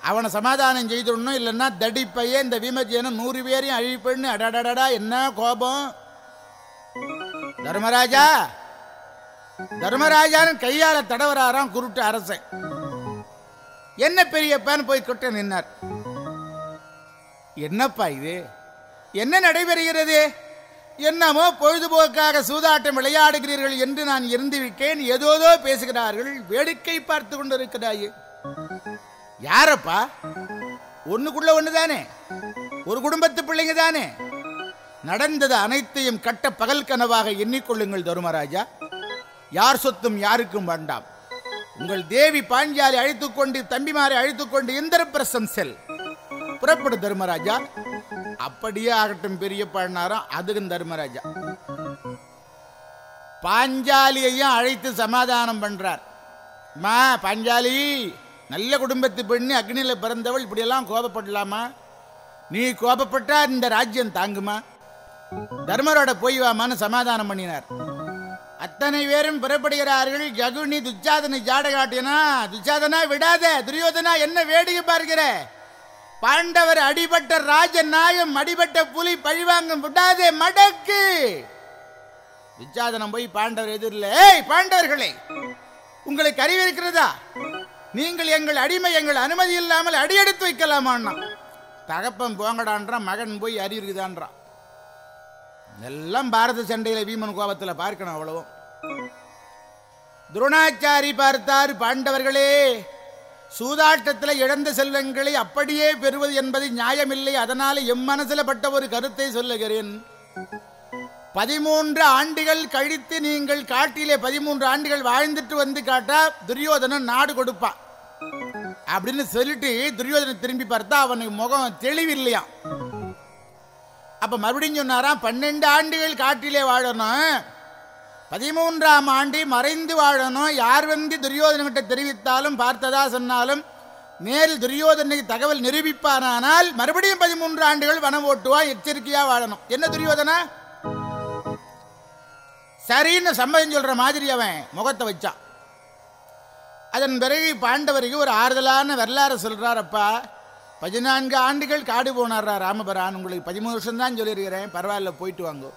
அவனை சமாதானம் செய்துடணும் இல்லைன்னா தடிப்பையே இந்த விமர்சனம் நூறு பேரையும் அழிப்பண்ணு அடடடடா என்ன கோபம்? தர்மராஜா! தர்மராஜான்னு கையால தடவராராம் குருட்டு அரசன் என்ன பெரியப்பான்னு போய் கொட்ட நின்னார். என்னப்பா இது? என்ன நடைபெறுகிறது? என்னமோ பொழுதுபோக்காக சூதாட்டம் விளையாடுகிறீர்கள் என்று நான் இருந்து விட்டேன் ஏதோதோ பேசுகிறார்கள். வேடிக்கை பார்த்து கொண்டிருக்கிறாயே. யாரப்பா? ஒண்ணுக்குள்ள ஒண்ணுதானே? ஒரு குடும்பத்து பிள்ளைங்க தானே? நடந்தது அனைத்தையும் கட்ட பகல் கனவாக எண்ணிக்கொள்ளுங்கள் தருமராஜா. யார் சொத்தும் யாருக்கும் வேண்டாம். உங்கள் தேவி பாஞ்சாலி அழைத்துக் கொண்டு தம்பிமாரை அழைத்துக் கொண்டு இந்திரபிரசம் செல். புறப்படு தர்மராஜா. அப்படியே ஆகட்டும் பெரிய பழனாரம் அதுக்கும் தர்மராஜா. பாஞ்சாலியையும் அழைத்து சமாதானம் பண்றார். மா பாஞ்சாலி நல்ல குடும்பத்து பெண்ணு அக்னியில் பிறந்தவள் இப்படியெல்லாம் கோபப்படலாமா? நீ கோபப்பட்டா இந்த ராஜ்யம் தாங்குமா? தர்மரோட போய் வாமான்னு சமாதானம் பண்ணினார். அத்தனை பேரும் புறப்படுகிறார்கள். ஜகுனி துச்சாதனை ஜாட காட்டினா துச்சாதனா விடாத துரியோதனா என்ன வேடிக்கை பார்க்கிற? பாண்டவர் அடிபட்ட ராஜ நாயம் அடிபட்ட புலி பழிவாங்க விடாதே மடக்கு. விஜாதனம் போய் பாண்டவர் எதிரில் ஏய் பாண்டவர்களே உங்களுக்கு அறிவு இருக்கிறதா? நீங்கள் எங்கள் அடிமை எங்கள் அனுமதி இல்லாமல் அடியெடுத்து வைக்கலாமான்னா தகப்பன் போங்கடான்றான் மகன் போய் அறிவு இருக்குதான்றான். எல்லாம் பாரத சண்டையில வீமன் கோபத்தில் பார்க்கணும் அவ்வளவும். துரோணாச்சாரி பார்த்தார் பாண்டவர்களே சூதாட்டத்தில் இழந்த செல்வங்களை அப்படியே பெறுவது என்பது நியாயமில்லை. அதனால எம் பட்ட ஒரு கருத்தை சொல்லுகிறேன். பதிமூன்று ஆண்டுகள் கழித்து நீங்கள் காட்டிலே பதிமூன்று ஆண்டுகள் வாழ்ந்துட்டு வந்து காட்டா துரியோதனன் நாடு கொடுப்பான் அப்படின்னு சொல்லிட்டு துரியோதனன் திரும்பி பார்த்தா அவனுக்கு முகம் தெளிவில்லையா அப்ப மறுபடியும் சொன்னாராம் பன்னெண்டு ஆண்டுகள் காட்டிலே வாழணும். பதிமூன்றாம் ஆண்டி மறைந்து வாழணும். யார் வந்து துரியோதனகிட்ட தெரிவித்தாலும் பார்த்ததா சொன்னாலும் நேரில் துரியோதனைக்கு தகவல் நிரூபிப்பானால் மறுபடியும் பதிமூன்று ஆண்டுகள் வனம் ஓட்டுவான் எச்சரிக்கையா வாழணும். என்ன துரியோதனா? சரின்னு சம்மதம் சொல்ற மாதிரி அவன் முகத்தை வச்சான். அதன் பிறகு பாண்டவருக்கு ஒரு ஆறுதலான வரலாறு சொல்றாரப்பா. பதினான்கு ஆண்டுகள் காடு போனாரா ராமபரான்? உங்களுக்கு பதிமூணு வருஷம் தான் சொல்லியிருக்கிறேன். பரவாயில்ல போயிட்டு வாங்கோ.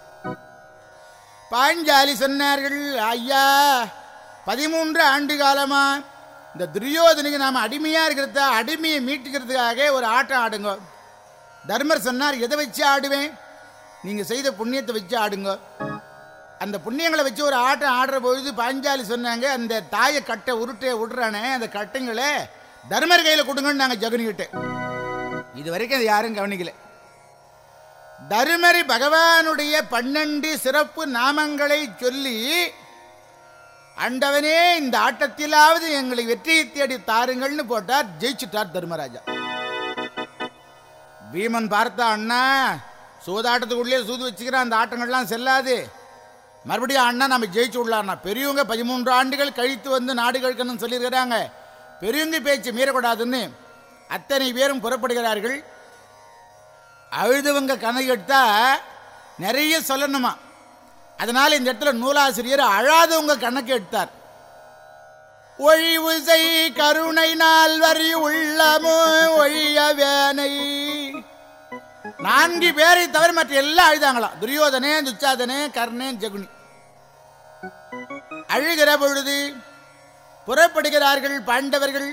பாஞ்சாலி சொன்னார்கள் ஐயா பதிமூன்று ஆண்டு காலமா இந்த துரியோதனுக்கு நாம் அடிமையாக இருக்கிறத? அடிமையை மீட்டுக்கிறதுக்காக ஒரு ஆட்டம் ஆடுங்க. தர்மர் சொன்னார் எதை வச்சு ஆடுவேன்? நீங்கள் செய்த புண்ணியத்தை வச்சு ஆடுங்க. அந்த புண்ணியங்களை வச்சு ஒரு ஆட்டம் ஆடுற பொழுது பாஞ்சாலி சொன்னாங்க அந்த தாயை கட்டை உருட்டை விடுறானே அந்த கட்டைங்களை தர்மர் கையில் கொடுங்கன்னு நாங்கள் ஜகுனிக்கிட்டு இது வரைக்கும் அது யாரும் கவனிக்கல. தருமரி பகவானுடைய பன்னெண்டு சிறப்பு நாமங்களை சொல்லி அண்டவனே இந்த ஆட்டத்திலாவது எங்களை வெற்றியை தேடி தாருங்கள்னு போட்டார் ஜெயிச்சுட்டார் தர்மராஜா. பீமன் பார்த்தா அண்ணா சூதாட்டத்துக்குள்ளே சூது வச்சுக்கிறான் அந்த ஆட்டங்கள்லாம் செல்லாது. மறுபடியும் அண்ணா நம்ம ஜெயிச்சு விடலாம்னா பெரியவங்க பதிமூன்று ஆண்டுகள் கழித்து வந்து நாடு கழிக்கணும்னு சொல்லியிருக்கிறாங்க. பெரியவங்க பேச்சு மீறக்கூடாதுன்னு அத்தனை பேரும் புறப்படுகிறார்கள். அழுதவங்க கணக்கு எடுத்தா நிறைய சொல்லணுமா? அதனால இந்த இடத்துல நூலாசிரியர் அழாதவங்க கணக்கு எடுத்தார் ஒழிவு செய் கருணை நால்வரி உள்ளமும் உள்ளமோ ஒழிய வேனை. நான்கு பேரை தவிர மற்ற எல்லாம் அழுதாங்களாம் துரியோதனே துச்சாதனே கர்ணே ஜகுனி. அழுகிற பொழுது புறப்படுகிறார்கள் பாண்டவர்கள்.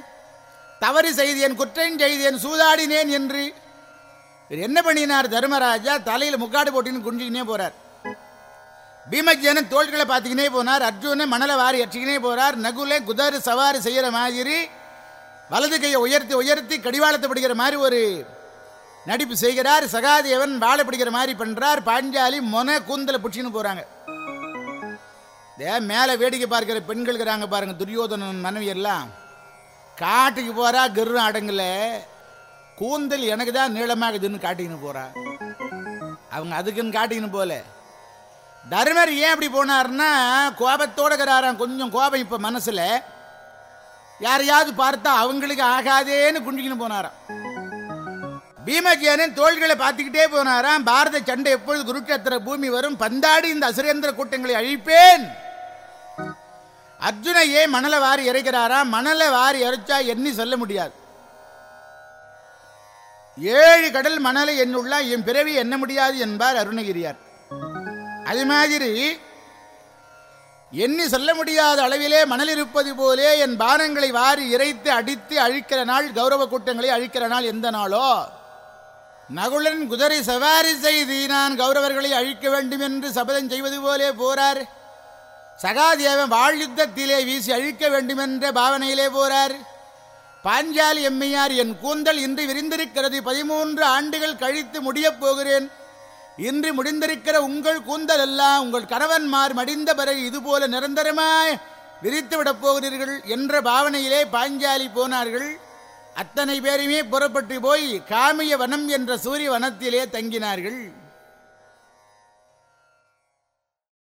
தவறு செய்தேன் குற்றம் செய்தேன் சூதாடினேன் என்று இவர் என்ன பண்ணினார் தர்மராஜா? தலையில் முக்காடு போட்டின்னு குஞ்சிக்கினே போறார். பீமஜனன் தோள்களை பார்த்துக்கினே போனார். அர்ஜுனை மணலை வாரி அடிச்சுக்கினே போறார். நகுல குதறு சவாரி செய்கிற மாதிரி வலது கையை உயர்த்தி உயர்த்தி கடிவாளத்தை பிடிக்கிற மாதிரி ஒரு நடிப்பு செய்கிறார். சகாதேவன் வாழை பிடிக்கிற மாதிரி பண்றார். பாஞ்சாலி மொன கூந்தலை பிடிச்சின்னு போறாங்க. இதே மேலே வேடிக்கை பார்க்கிற பெண்கள் இருக்கிறாங்க பாருங்க துரியோதனன் மனைவி எல்லாம் காட்டுக்கு போறா கர்வம் அடங்கலை. கூந்தல் எனக்கு தான் நீளமாகுதுன்னு காட்டிக்கின்னு போறா. அவங்க அதுக்குன்னு காட்டிக்கின்னு போல தர்மர் ஏன் அப்படி போனார்னா கோபத்தோடு இருக்கிறாராம். கொஞ்சம் கோபம் இப்போ மனசில். யாரையாவது பார்த்தா அவங்களுக்கு ஆகாதேன்னு குண்டிக்கின்னு போனாராம். பீமஜேனன் தோள்களை பார்த்துக்கிட்டே போனாராம். பாரத சண்டை எப்பொழுது குருட்சத்திர பூமி வரும்? பந்தாடி இந்த அசுரேந்திர கூட்டங்களை அழிப்பேன். அர்ஜுனையே மணலை வாரி இறைக்கிறாராம். மணலை வாரி இறைச்சா எண்ணி சொல்ல முடியாது. ஏழு கடல் மணலை எண்ணுள்ளா என் பிறவி என்ன முடியாது என்பார் அருணகிரியார். அது மாதிரி எண்ணி சொல்ல முடியாத அளவிலே மணல் இருப்பது போலே என் பானங்களை வாரி இறைத்து அடித்து அழிக்கிற நாள் கௌரவ கூட்டங்களை அழிக்கிற நாள் எந்த நாளோ? நகுலன் குதிரை சவாரி செய்து நான் கௌரவர்களை அழிக்க வேண்டும் என்று சபதம் செய்வது போலே போறார். சகாதேவன் வாழ் யுத்தத்திலே வீசி அழிக்க வேண்டும் என்ற பாவனையிலே போறார். பாஞ்சாலி எம்மையார் என் கூந்தல் இன்று விரிந்திருக்கிறது. பதிமூன்று ஆண்டுகள் கழித்து முடியப் போகிறேன். இன்று முடிந்திருக்கிற உங்கள் கூந்தல் எல்லாம் உங்கள் கணவன்மார் மடிந்த பிறகு இதுபோல நிரந்தரமாய் விரித்து விடப் போகிறீர்கள் என்ற பாவனையிலே பாஞ்சாலி போனார்கள். அத்தனை பேருமே புறப்பட்டு போய் காமிய வனம் என்ற சூரிய வனத்திலே தங்கினார்கள்.